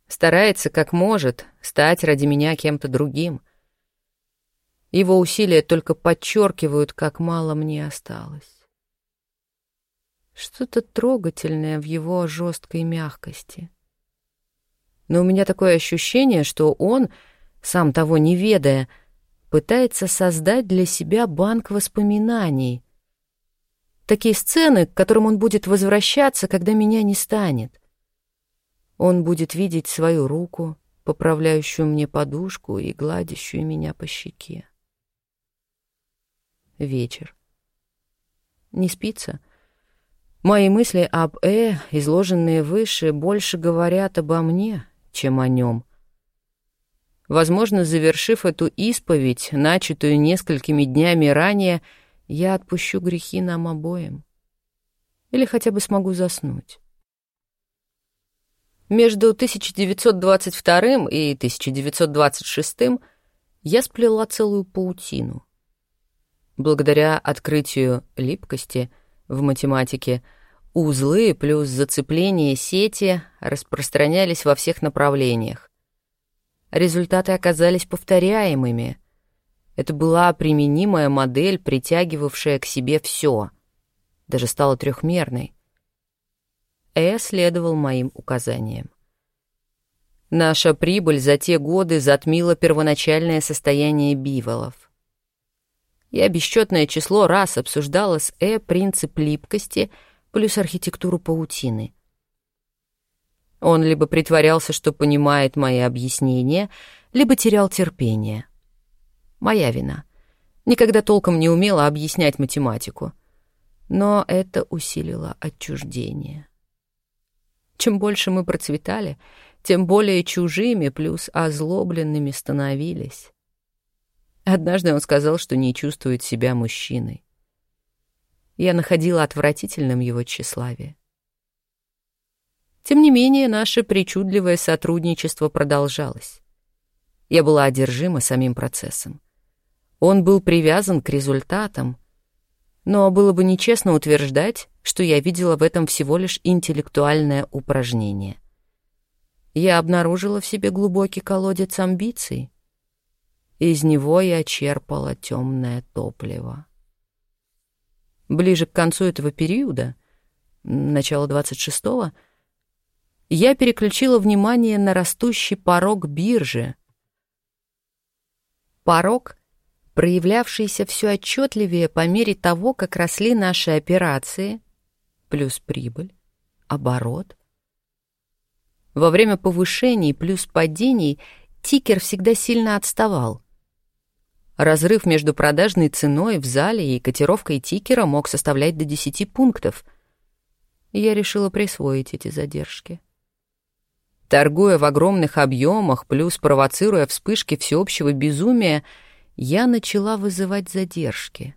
Старается, как может, стать ради меня кем-то другим. Его усилия только подчеркивают, как мало мне осталось. Что-то трогательное в его жесткой мягкости. Но у меня такое ощущение, что он, сам того не ведая, пытается создать для себя банк воспоминаний. Такие сцены, к которым он будет возвращаться, когда меня не станет. Он будет видеть свою руку, поправляющую мне подушку и гладящую меня по щеке. Вечер. Не спится? Мои мысли об Э, изложенные выше, больше говорят обо мне, чем о нем. Возможно, завершив эту исповедь, начатую несколькими днями ранее, я отпущу грехи нам обоим. Или хотя бы смогу заснуть. Между 1922 и 1926 я сплела целую паутину. Благодаря открытию липкости в математике узлы плюс зацепление сети распространялись во всех направлениях. Результаты оказались повторяемыми. Это была применимая модель, притягивавшая к себе все, даже стала трехмерной. Э следовал моим указаниям. Наша прибыль за те годы затмила первоначальное состояние биволов. Я бесчетное число раз обсуждала с Э принцип липкости плюс архитектуру паутины. Он либо притворялся, что понимает мои объяснения, либо терял терпение. Моя вина. Никогда толком не умела объяснять математику. Но это усилило отчуждение. Чем больше мы процветали, тем более чужими плюс озлобленными становились. Однажды он сказал, что не чувствует себя мужчиной. Я находила отвратительным его тщеславие. Тем не менее, наше причудливое сотрудничество продолжалось. Я была одержима самим процессом. Он был привязан к результатам, но было бы нечестно утверждать, что я видела в этом всего лишь интеллектуальное упражнение. Я обнаружила в себе глубокий колодец амбиций. Из него я черпала темное топливо. Ближе к концу этого периода, начало 26-го, я переключила внимание на растущий порог биржи. Порог — проявлявшийся все отчетливее по мере того, как росли наши операции, плюс прибыль, оборот. Во время повышений плюс падений тикер всегда сильно отставал. Разрыв между продажной ценой в зале и котировкой тикера мог составлять до 10 пунктов. Я решила присвоить эти задержки. Торгуя в огромных объемах, плюс провоцируя вспышки всеобщего безумия, я начала вызывать задержки.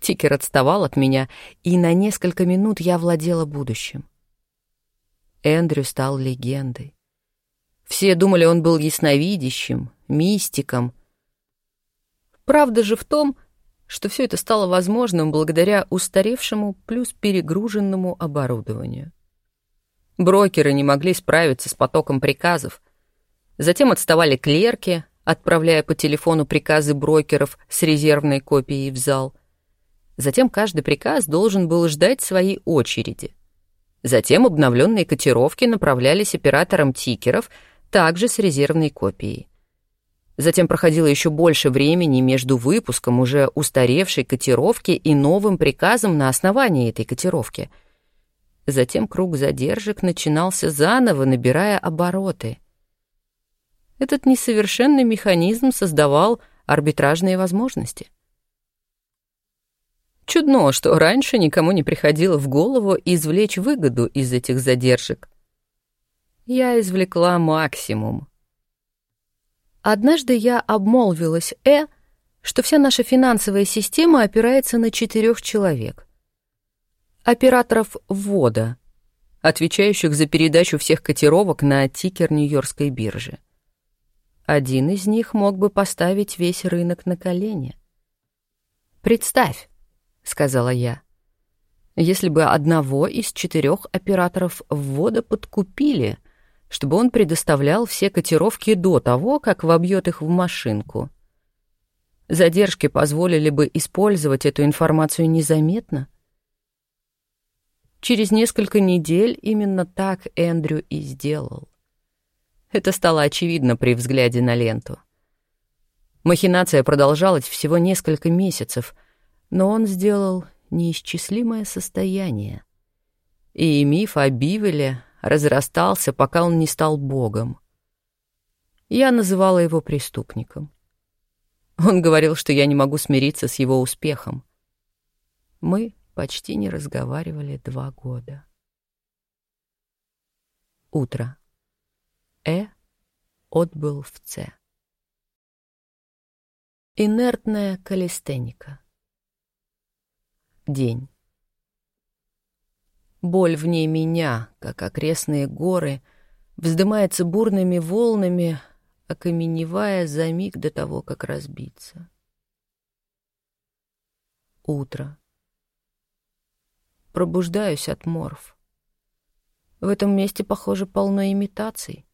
Тикер отставал от меня, и на несколько минут я владела будущим. Эндрю стал легендой. Все думали, он был ясновидящим, мистиком. Правда же в том, что все это стало возможным благодаря устаревшему плюс перегруженному оборудованию. Брокеры не могли справиться с потоком приказов. Затем отставали клерки, отправляя по телефону приказы брокеров с резервной копией в зал. Затем каждый приказ должен был ждать своей очереди. Затем обновленные котировки направлялись операторам тикеров, также с резервной копией. Затем проходило еще больше времени между выпуском уже устаревшей котировки и новым приказом на основании этой котировки. Затем круг задержек начинался заново, набирая обороты — этот несовершенный механизм создавал арбитражные возможности. Чудно, что раньше никому не приходило в голову извлечь выгоду из этих задержек. Я извлекла максимум. Однажды я обмолвилась Э, что вся наша финансовая система опирается на четырех человек. Операторов ввода, отвечающих за передачу всех котировок на тикер Нью-Йоркской биржи. Один из них мог бы поставить весь рынок на колени. «Представь», — сказала я, — «если бы одного из четырех операторов ввода подкупили, чтобы он предоставлял все котировки до того, как вобьет их в машинку. Задержки позволили бы использовать эту информацию незаметно. Через несколько недель именно так Эндрю и сделал. Это стало очевидно при взгляде на ленту. Махинация продолжалась всего несколько месяцев, но он сделал неисчислимое состояние. И миф о Бивеле разрастался, пока он не стал богом. Я называла его преступником. Он говорил, что я не могу смириться с его успехом. Мы почти не разговаривали два года. Утро. Э отбыл в С. Инертная калистеника. День. Боль в ней меня, как окрестные горы, вздымается бурными волнами, окаменевая за миг до того, как разбиться. Утро. Пробуждаюсь от морф. В этом месте, похоже, полно имитаций.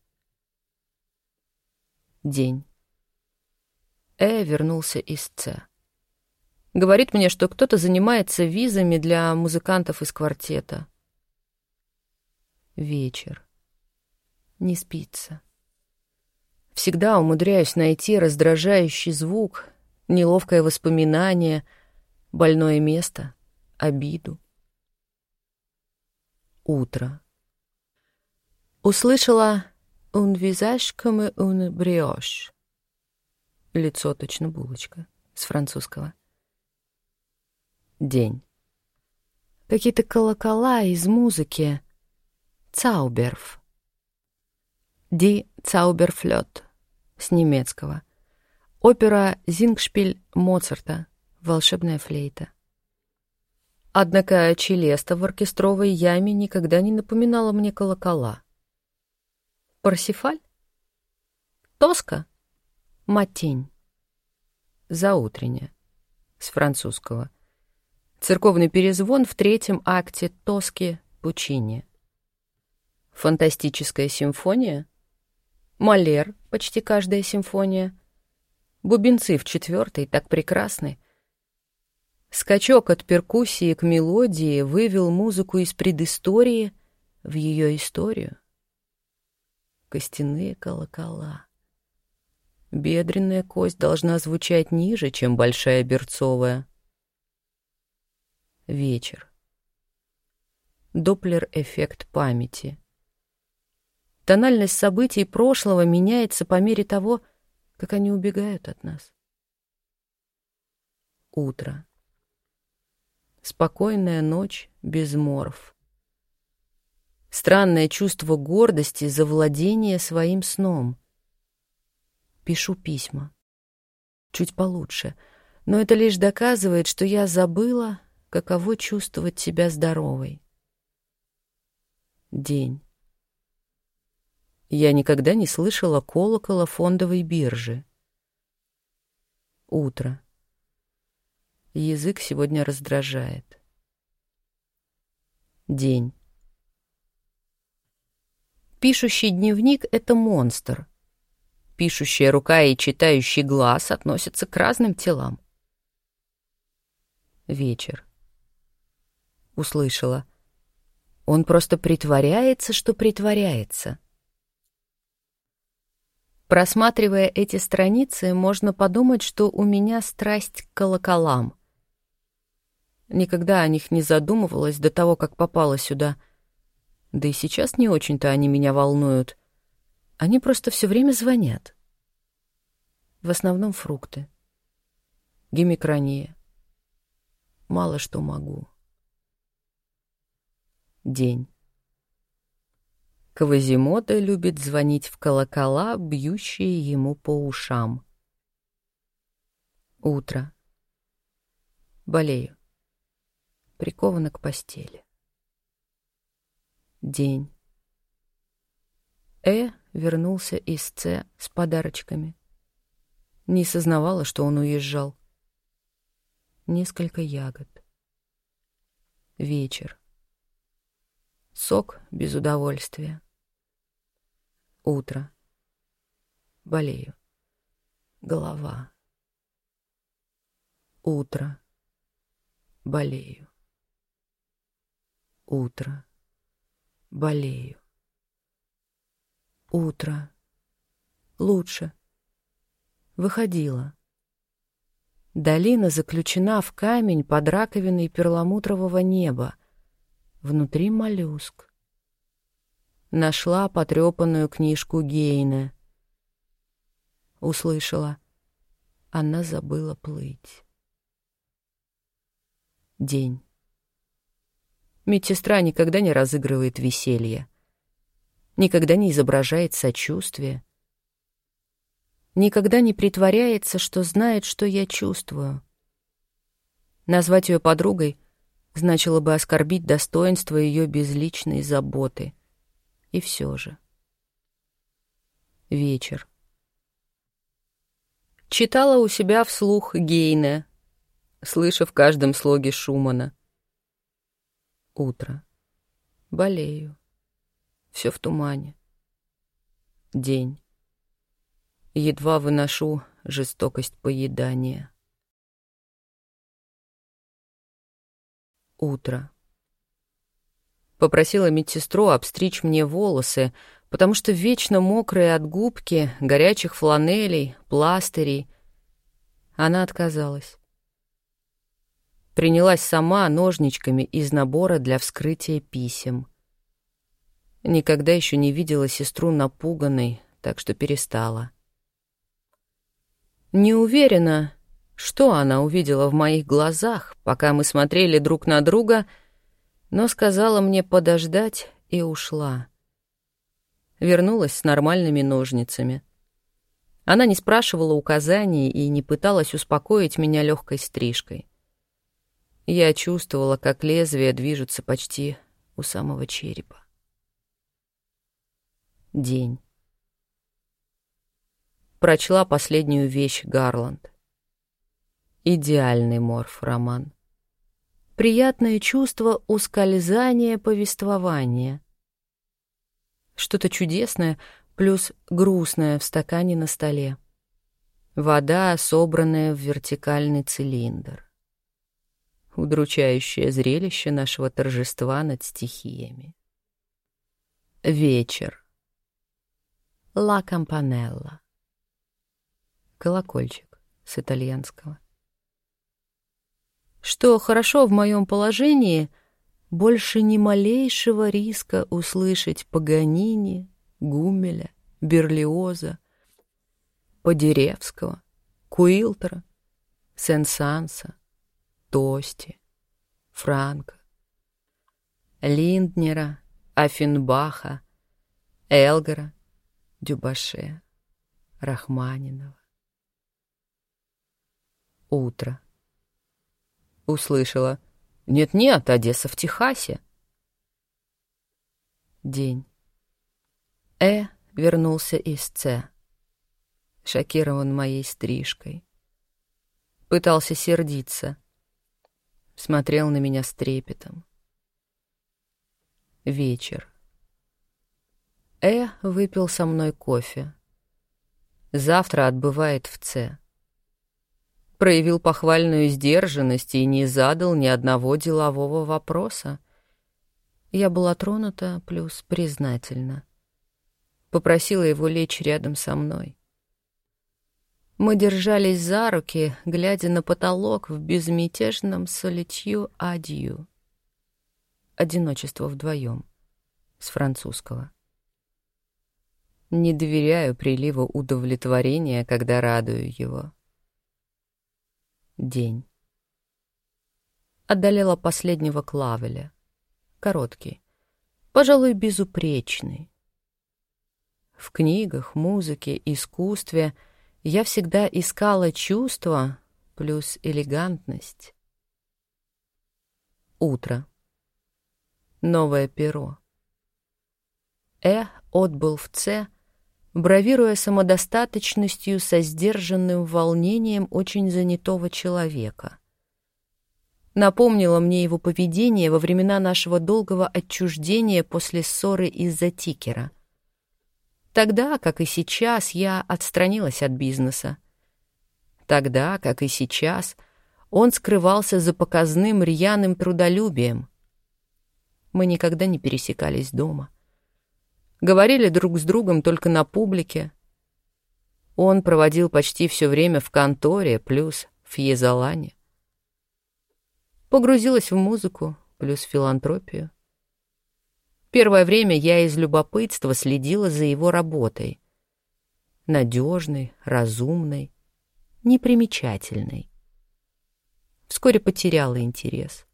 День. Э вернулся из Ц. Говорит мне, что кто-то занимается визами для музыкантов из квартета. Вечер. Не спится. Всегда умудряюсь найти раздражающий звук, неловкое воспоминание, больное место, обиду. Утро. Услышала «un visage comme une brioche». Лицо точно булочка. С французского. День. Какие-то колокола из музыки. Цауберф. Ди Цауберфлёт с немецкого. Опера «Зингшпиль» Моцарта «Волшебная флейта». Однако Челеста в оркестровой яме никогда не напоминала мне колокола. Парсифаль? Тоска? Матень. Заутренняя. С французского. Церковный перезвон в третьем акте Тоски Пучини. Фантастическая симфония? Малер, почти каждая симфония. Бубенцы в четвертой так прекрасны. Скачок от перкуссии к мелодии вывел музыку из предыстории в ее историю. Костяные колокола. Бедренная кость должна звучать ниже, чем большая берцовая. Вечер. Доплер-эффект памяти — Тональность событий прошлого меняется по мере того, как они убегают от нас. Утро. Спокойная ночь без морф. Странное чувство гордости за владение своим сном. Пишу письма. Чуть получше. Но это лишь доказывает, что я забыла, каково чувствовать себя здоровой. День. Я никогда не слышала колокола фондовой биржи. Утро. Язык сегодня раздражает. День. Пишущий дневник — это монстр. Пишущая рука и читающий глаз относятся к разным телам. Вечер. Услышала. Он просто притворяется, что притворяется. Просматривая эти страницы, можно подумать, что у меня страсть к колоколам. Никогда о них не задумывалась до того, как попала сюда. Да и сейчас не очень-то они меня волнуют. Они просто все время звонят. В основном фрукты. Гемикрания. Мало что могу. День. Квазимода любит звонить в колокола, бьющие ему по ушам. Утро. Болею. Прикована к постели. День. Э вернулся из Ц с подарочками. Не сознавала, что он уезжал. Несколько ягод. Вечер. Сок без удовольствия. Утро. Болею. Голова. Утро. Болею. Утро. Болею. Утро. Лучше. Выходила. Долина заключена в камень под раковиной перламутрового неба. Внутри моллюск. Нашла потрепанную книжку Гейна. Услышала. Она забыла плыть. День. Медсестра никогда не разыгрывает веселье. Никогда не изображает сочувствие никогда не притворяется, что знает, что я чувствую. Назвать ее подругой значило бы оскорбить достоинство ее безличной заботы. И все же. Вечер. Читала у себя вслух Гейне, слыша в каждом слоге Шумана. Утро. Болею. Все в тумане. День. Едва выношу жестокость поедания. Утро. Попросила медсестру обстричь мне волосы, потому что вечно мокрые от губки, горячих фланелей, пластырей. Она отказалась. Принялась сама ножничками из набора для вскрытия писем. Никогда еще не видела сестру напуганной, так что перестала. Не уверена, что она увидела в моих глазах, пока мы смотрели друг на друга, но сказала мне подождать и ушла. Вернулась с нормальными ножницами. Она не спрашивала указаний и не пыталась успокоить меня легкой стрижкой. Я чувствовала, как лезвия движутся почти у самого черепа. День прочла последнюю вещь Гарланд. Идеальный морф-роман. Приятное чувство ускользания повествования. Что-то чудесное плюс грустное в стакане на столе. Вода, собранная в вертикальный цилиндр. Удручающее зрелище нашего торжества над стихиями. Вечер. Ла Кампанелла колокольчик с итальянского. Что хорошо в моем положении, больше ни малейшего риска услышать Паганини, Гумеля, Берлиоза, Подеревского, Куилтера, Сен-Санса, Тости, Франка, Линднера, Афинбаха, Элгара, Дюбаше, Рахманинова утро. Услышала. Нет-нет, Одесса в Техасе. День. Э вернулся из Ц. Шокирован моей стрижкой. Пытался сердиться. Смотрел на меня с трепетом. Вечер. Э выпил со мной кофе. Завтра отбывает в Ц проявил похвальную сдержанность и не задал ни одного делового вопроса. Я была тронута, плюс признательна. Попросила его лечь рядом со мной. Мы держались за руки, глядя на потолок в безмятежном солитью адью. Одиночество вдвоем. С французского. Не доверяю приливу удовлетворения, когда радую его день. Одолела последнего Клавеля. Короткий, пожалуй, безупречный. В книгах, музыке, искусстве я всегда искала чувство плюс элегантность. Утро. Новое перо. Э отбыл в С, бравируя самодостаточностью со сдержанным волнением очень занятого человека. Напомнило мне его поведение во времена нашего долгого отчуждения после ссоры из-за тикера. Тогда, как и сейчас, я отстранилась от бизнеса. Тогда, как и сейчас, он скрывался за показным рьяным трудолюбием. Мы никогда не пересекались дома. Говорили друг с другом только на публике. Он проводил почти все время в конторе, плюс в Езалане. Погрузилась в музыку, плюс филантропию. Первое время я из любопытства следила за его работой. Надежной, разумной, непримечательной. Вскоре потеряла интерес.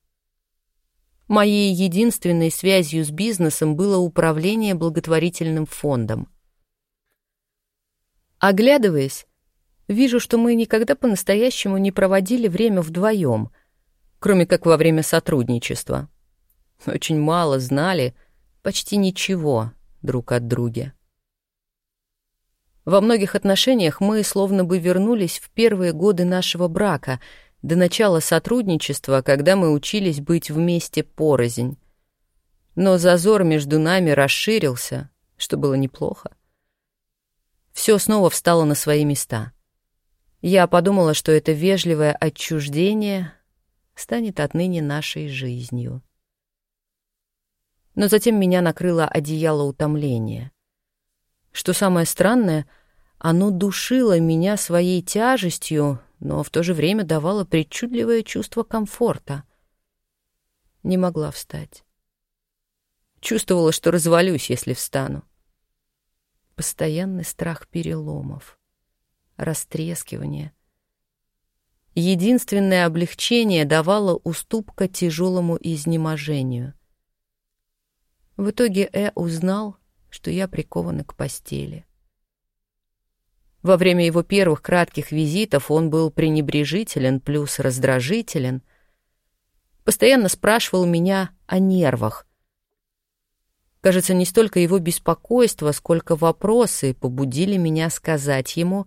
Моей единственной связью с бизнесом было управление благотворительным фондом. Оглядываясь, вижу, что мы никогда по-настоящему не проводили время вдвоем, кроме как во время сотрудничества. Очень мало знали, почти ничего друг от друга. Во многих отношениях мы словно бы вернулись в первые годы нашего брака, до начала сотрудничества, когда мы учились быть вместе порознь. Но зазор между нами расширился, что было неплохо. Все снова встало на свои места. Я подумала, что это вежливое отчуждение станет отныне нашей жизнью. Но затем меня накрыло одеяло утомления. Что самое странное, оно душило меня своей тяжестью, но в то же время давало причудливое чувство комфорта. Не могла встать. Чувствовала, что развалюсь, если встану. Постоянный страх переломов, растрескивания. Единственное облегчение давало уступка тяжелому изнеможению. В итоге Э узнал, что я прикована к постели. Во время его первых кратких визитов он был пренебрежителен плюс раздражителен. Постоянно спрашивал меня о нервах. Кажется, не столько его беспокойство, сколько вопросы побудили меня сказать ему,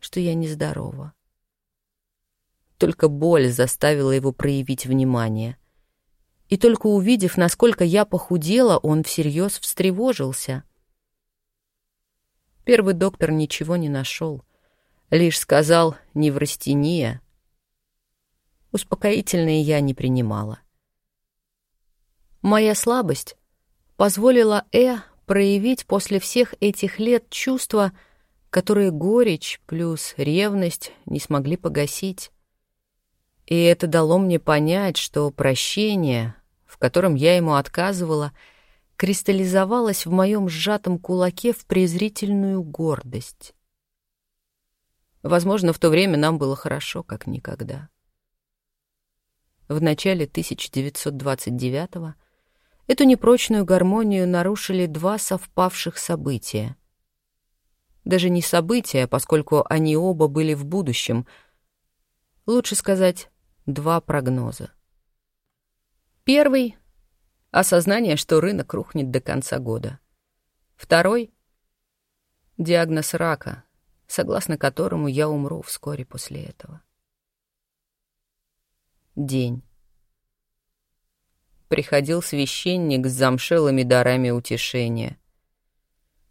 что я нездорова. Только боль заставила его проявить внимание. И только увидев, насколько я похудела, он всерьез встревожился — Первый доктор ничего не нашел, лишь сказал неврастения. Успокоительные я не принимала. Моя слабость позволила Э проявить после всех этих лет чувства, которые горечь плюс ревность не смогли погасить. И это дало мне понять, что прощение, в котором я ему отказывала — кристаллизовалась в моем сжатом кулаке в презрительную гордость. Возможно, в то время нам было хорошо, как никогда. В начале 1929-го эту непрочную гармонию нарушили два совпавших события. Даже не события, поскольку они оба были в будущем. Лучше сказать, два прогноза. Первый Осознание, что рынок рухнет до конца года. Второй — диагноз рака, согласно которому я умру вскоре после этого. День. Приходил священник с замшелыми дарами утешения.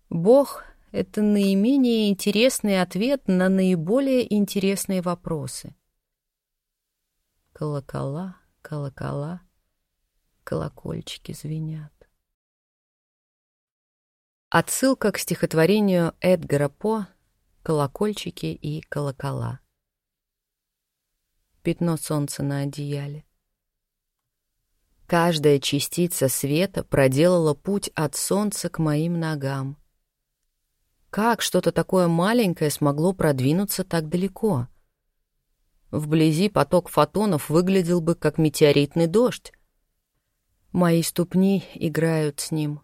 Бог — это наименее интересный ответ на наиболее интересные вопросы. Колокола, колокола — колокольчики звенят. Отсылка к стихотворению Эдгара По «Колокольчики и колокола». Пятно солнца на одеяле. Каждая частица света проделала путь от солнца к моим ногам. Как что-то такое маленькое смогло продвинуться так далеко? Вблизи поток фотонов выглядел бы как метеоритный дождь, Мои ступни играют с ним.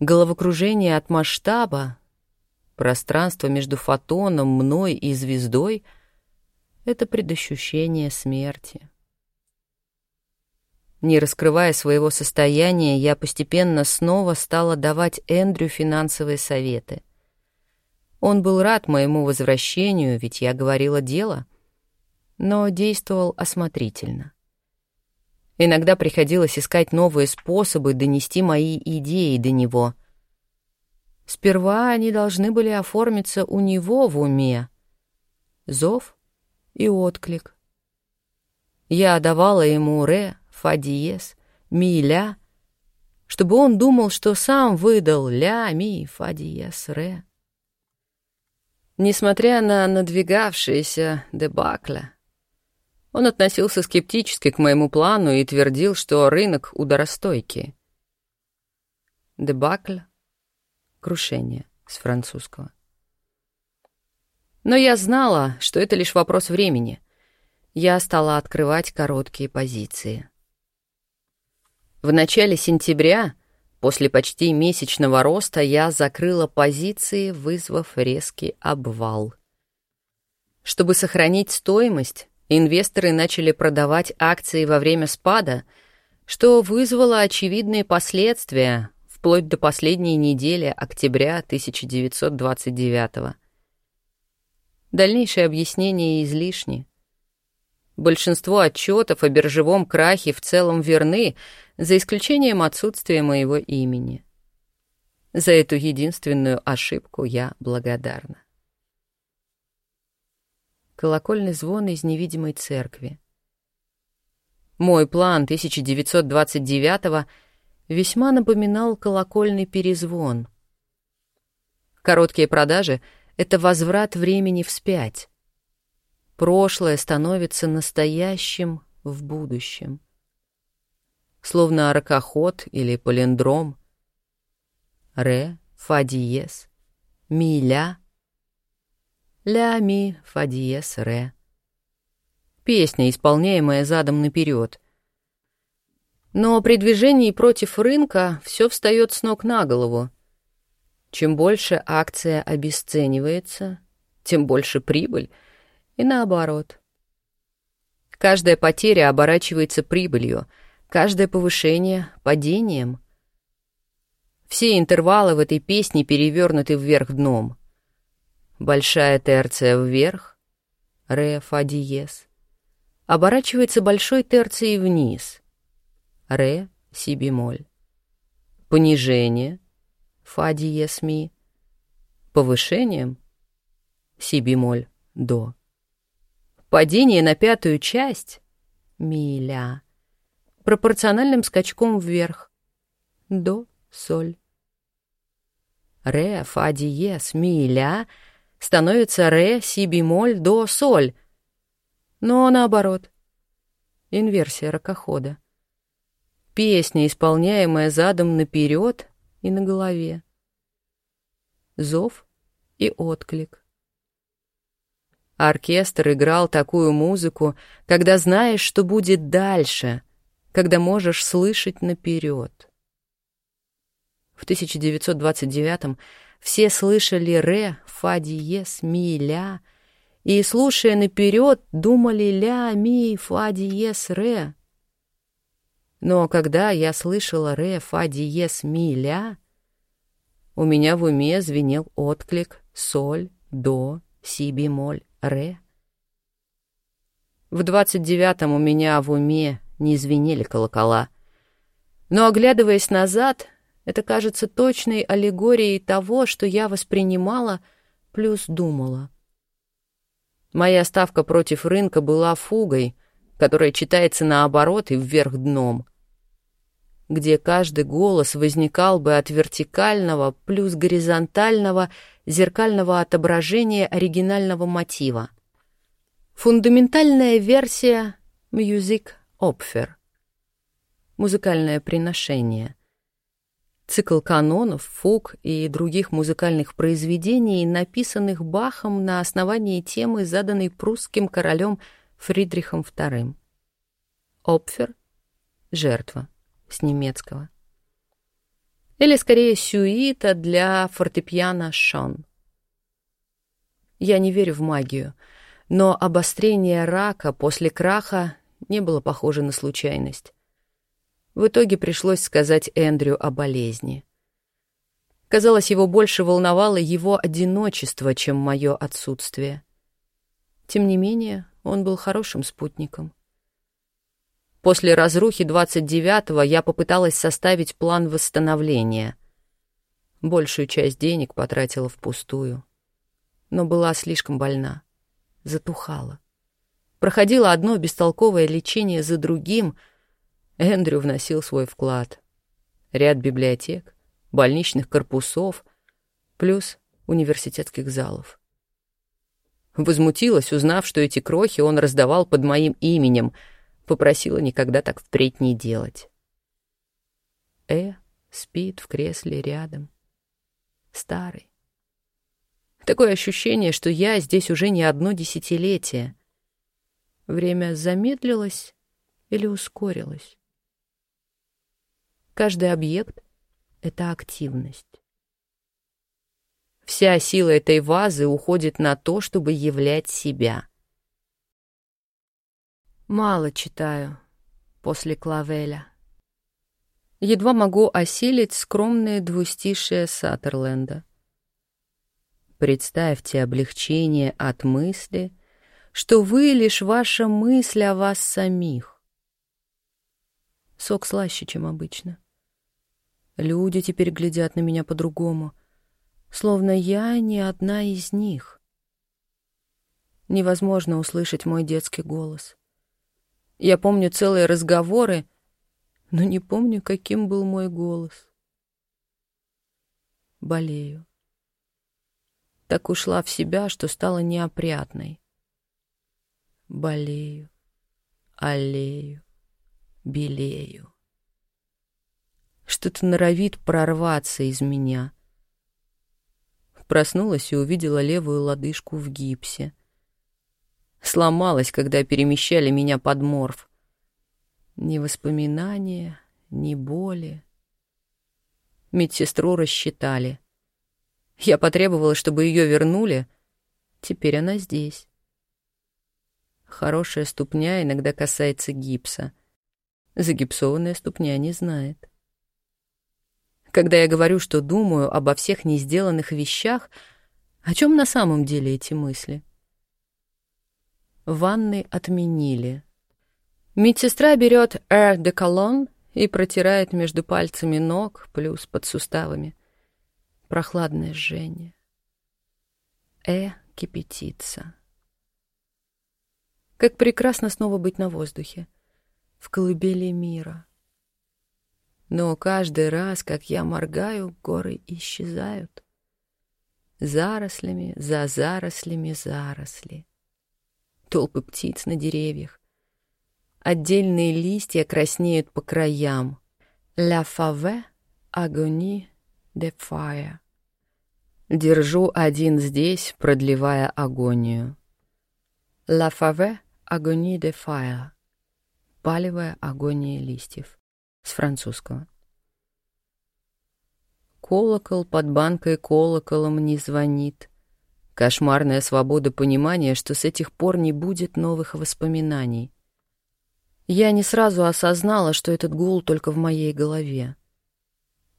Головокружение от масштаба, пространство между фотоном, мной и звездой — это предощущение смерти. Не раскрывая своего состояния, я постепенно снова стала давать Эндрю финансовые советы. Он был рад моему возвращению, ведь я говорила дело, но действовал осмотрительно. Иногда приходилось искать новые способы донести мои идеи до него. Сперва они должны были оформиться у него в уме. Зов и отклик. Я давала ему ре, фа диез, ми, ля, чтобы он думал, что сам выдал ля, ми, фа диез, ре. Несмотря на надвигавшиеся дебакля, он относился скептически к моему плану и твердил, что рынок ударостойкий. Дебакль — крушение с французского. Но я знала, что это лишь вопрос времени. Я стала открывать короткие позиции. В начале сентября, после почти месячного роста, я закрыла позиции, вызвав резкий обвал. Чтобы сохранить стоимость, инвесторы начали продавать акции во время спада, что вызвало очевидные последствия вплоть до последней недели октября 1929 года. Дальнейшие объяснения излишни. Большинство отчетов о биржевом крахе в целом верны, за исключением отсутствия моего имени. За эту единственную ошибку я благодарна. Колокольный звон из невидимой церкви. Мой план 1929 весьма напоминал колокольный перезвон. Короткие продажи — это возврат времени вспять. Прошлое становится настоящим в будущем. Словно аркоход или палиндром. Ре, фа диез, ми ля ми фа диез ре. Песня, исполняемая задом наперед. Но при движении против рынка все встает с ног на голову. Чем больше акция обесценивается, тем больше прибыль, и наоборот. Каждая потеря оборачивается прибылью, каждое повышение — падением. Все интервалы в этой песне перевернуты вверх дном. Большая терция вверх, ре, фа диез, оборачивается большой терцией вниз, ре, си бемоль. Понижение — фа диез ми, повышением си бемоль до. Падение на пятую часть ми ля, пропорциональным скачком вверх до соль. Ре, фа диез, ми ля становится ре, си бемоль, до, соль. Но наоборот. Инверсия ракохода. Песня, исполняемая задом наперед, и на голове. Зов и отклик. Оркестр играл такую музыку, когда знаешь, что будет дальше, когда можешь слышать наперед. В 1929-м все слышали ре, фа диез, ми, ля, и, слушая наперед, думали ля, ми, фа диез, ре. Но когда я слышала ре, фа, диез, ми, ля, у меня в уме звенел отклик соль, до, си бемоль, ре. В двадцать девятом у меня в уме не звенели колокола. Но, оглядываясь назад, это кажется точной аллегорией того, что я воспринимала плюс думала. Моя ставка против рынка была фугой, которая читается наоборот и вверх дном где каждый голос возникал бы от вертикального плюс горизонтального зеркального отображения оригинального мотива. Фундаментальная версия Music Opfer. Музыкальное приношение. Цикл канонов, фуг и других музыкальных произведений, написанных Бахом на основании темы, заданной прусским королем Фридрихом II. Опфер — жертва с немецкого. Или, скорее, сюита для фортепиано Шон. Я не верю в магию, но обострение рака после краха не было похоже на случайность. В итоге пришлось сказать Эндрю о болезни. Казалось, его больше волновало его одиночество, чем мое отсутствие. Тем не менее, он был хорошим спутником. После разрухи 29-го я попыталась составить план восстановления. Большую часть денег потратила впустую. Но была слишком больна. Затухала. Проходило одно бестолковое лечение за другим. Эндрю вносил свой вклад. Ряд библиотек, больничных корпусов, плюс университетских залов. Возмутилась, узнав, что эти крохи он раздавал под моим именем, попросила никогда так впредь не делать. Э спит в кресле рядом. Старый. Такое ощущение, что я здесь уже не одно десятилетие. Время замедлилось или ускорилось. Каждый объект — это активность. Вся сила этой вазы уходит на то, чтобы являть себя. Мало читаю после Клавеля. Едва могу осилить скромные двустишие Саттерленда. Представьте облегчение от мысли, что вы лишь ваша мысль о вас самих. Сок слаще, чем обычно. Люди теперь глядят на меня по-другому — словно я не одна из них. Невозможно услышать мой детский голос. Я помню целые разговоры, но не помню, каким был мой голос. Болею. Так ушла в себя, что стала неопрятной. Болею, олею, белею. Что-то норовит прорваться из меня — Проснулась и увидела левую лодыжку в гипсе. Сломалась, когда перемещали меня под морф. Ни воспоминания, ни боли. Медсестру рассчитали. Я потребовала, чтобы ее вернули. Теперь она здесь. Хорошая ступня иногда касается гипса. Загипсованная ступня не знает. Когда я говорю, что думаю обо всех не сделанных вещах, о чем на самом деле эти мысли? Ванны отменили. Медсестра берет Air de Cologne и протирает между пальцами ног плюс под суставами. Прохладное жжение. Э кипятится. Как прекрасно снова быть на воздухе, в колыбели мира — но каждый раз, как я моргаю, горы исчезают. Зарослями, за зарослями заросли. Толпы птиц на деревьях. Отдельные листья краснеют по краям. La fave agonie de fire. Держу один здесь, продлевая агонию. La fave agonie de fire. Палевая агония листьев с французского. Колокол под банкой колоколом не звонит. Кошмарная свобода понимания, что с этих пор не будет новых воспоминаний. Я не сразу осознала, что этот гул только в моей голове.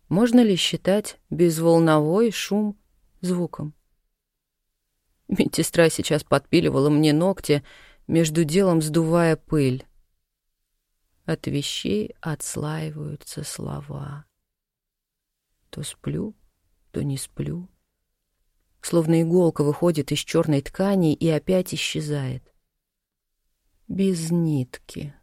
Можно ли считать безволновой шум звуком? Медсестра сейчас подпиливала мне ногти, между делом сдувая пыль. От вещей отслаиваются слова. То сплю, то не сплю. Словно иголка выходит из черной ткани и опять исчезает. Без нитки.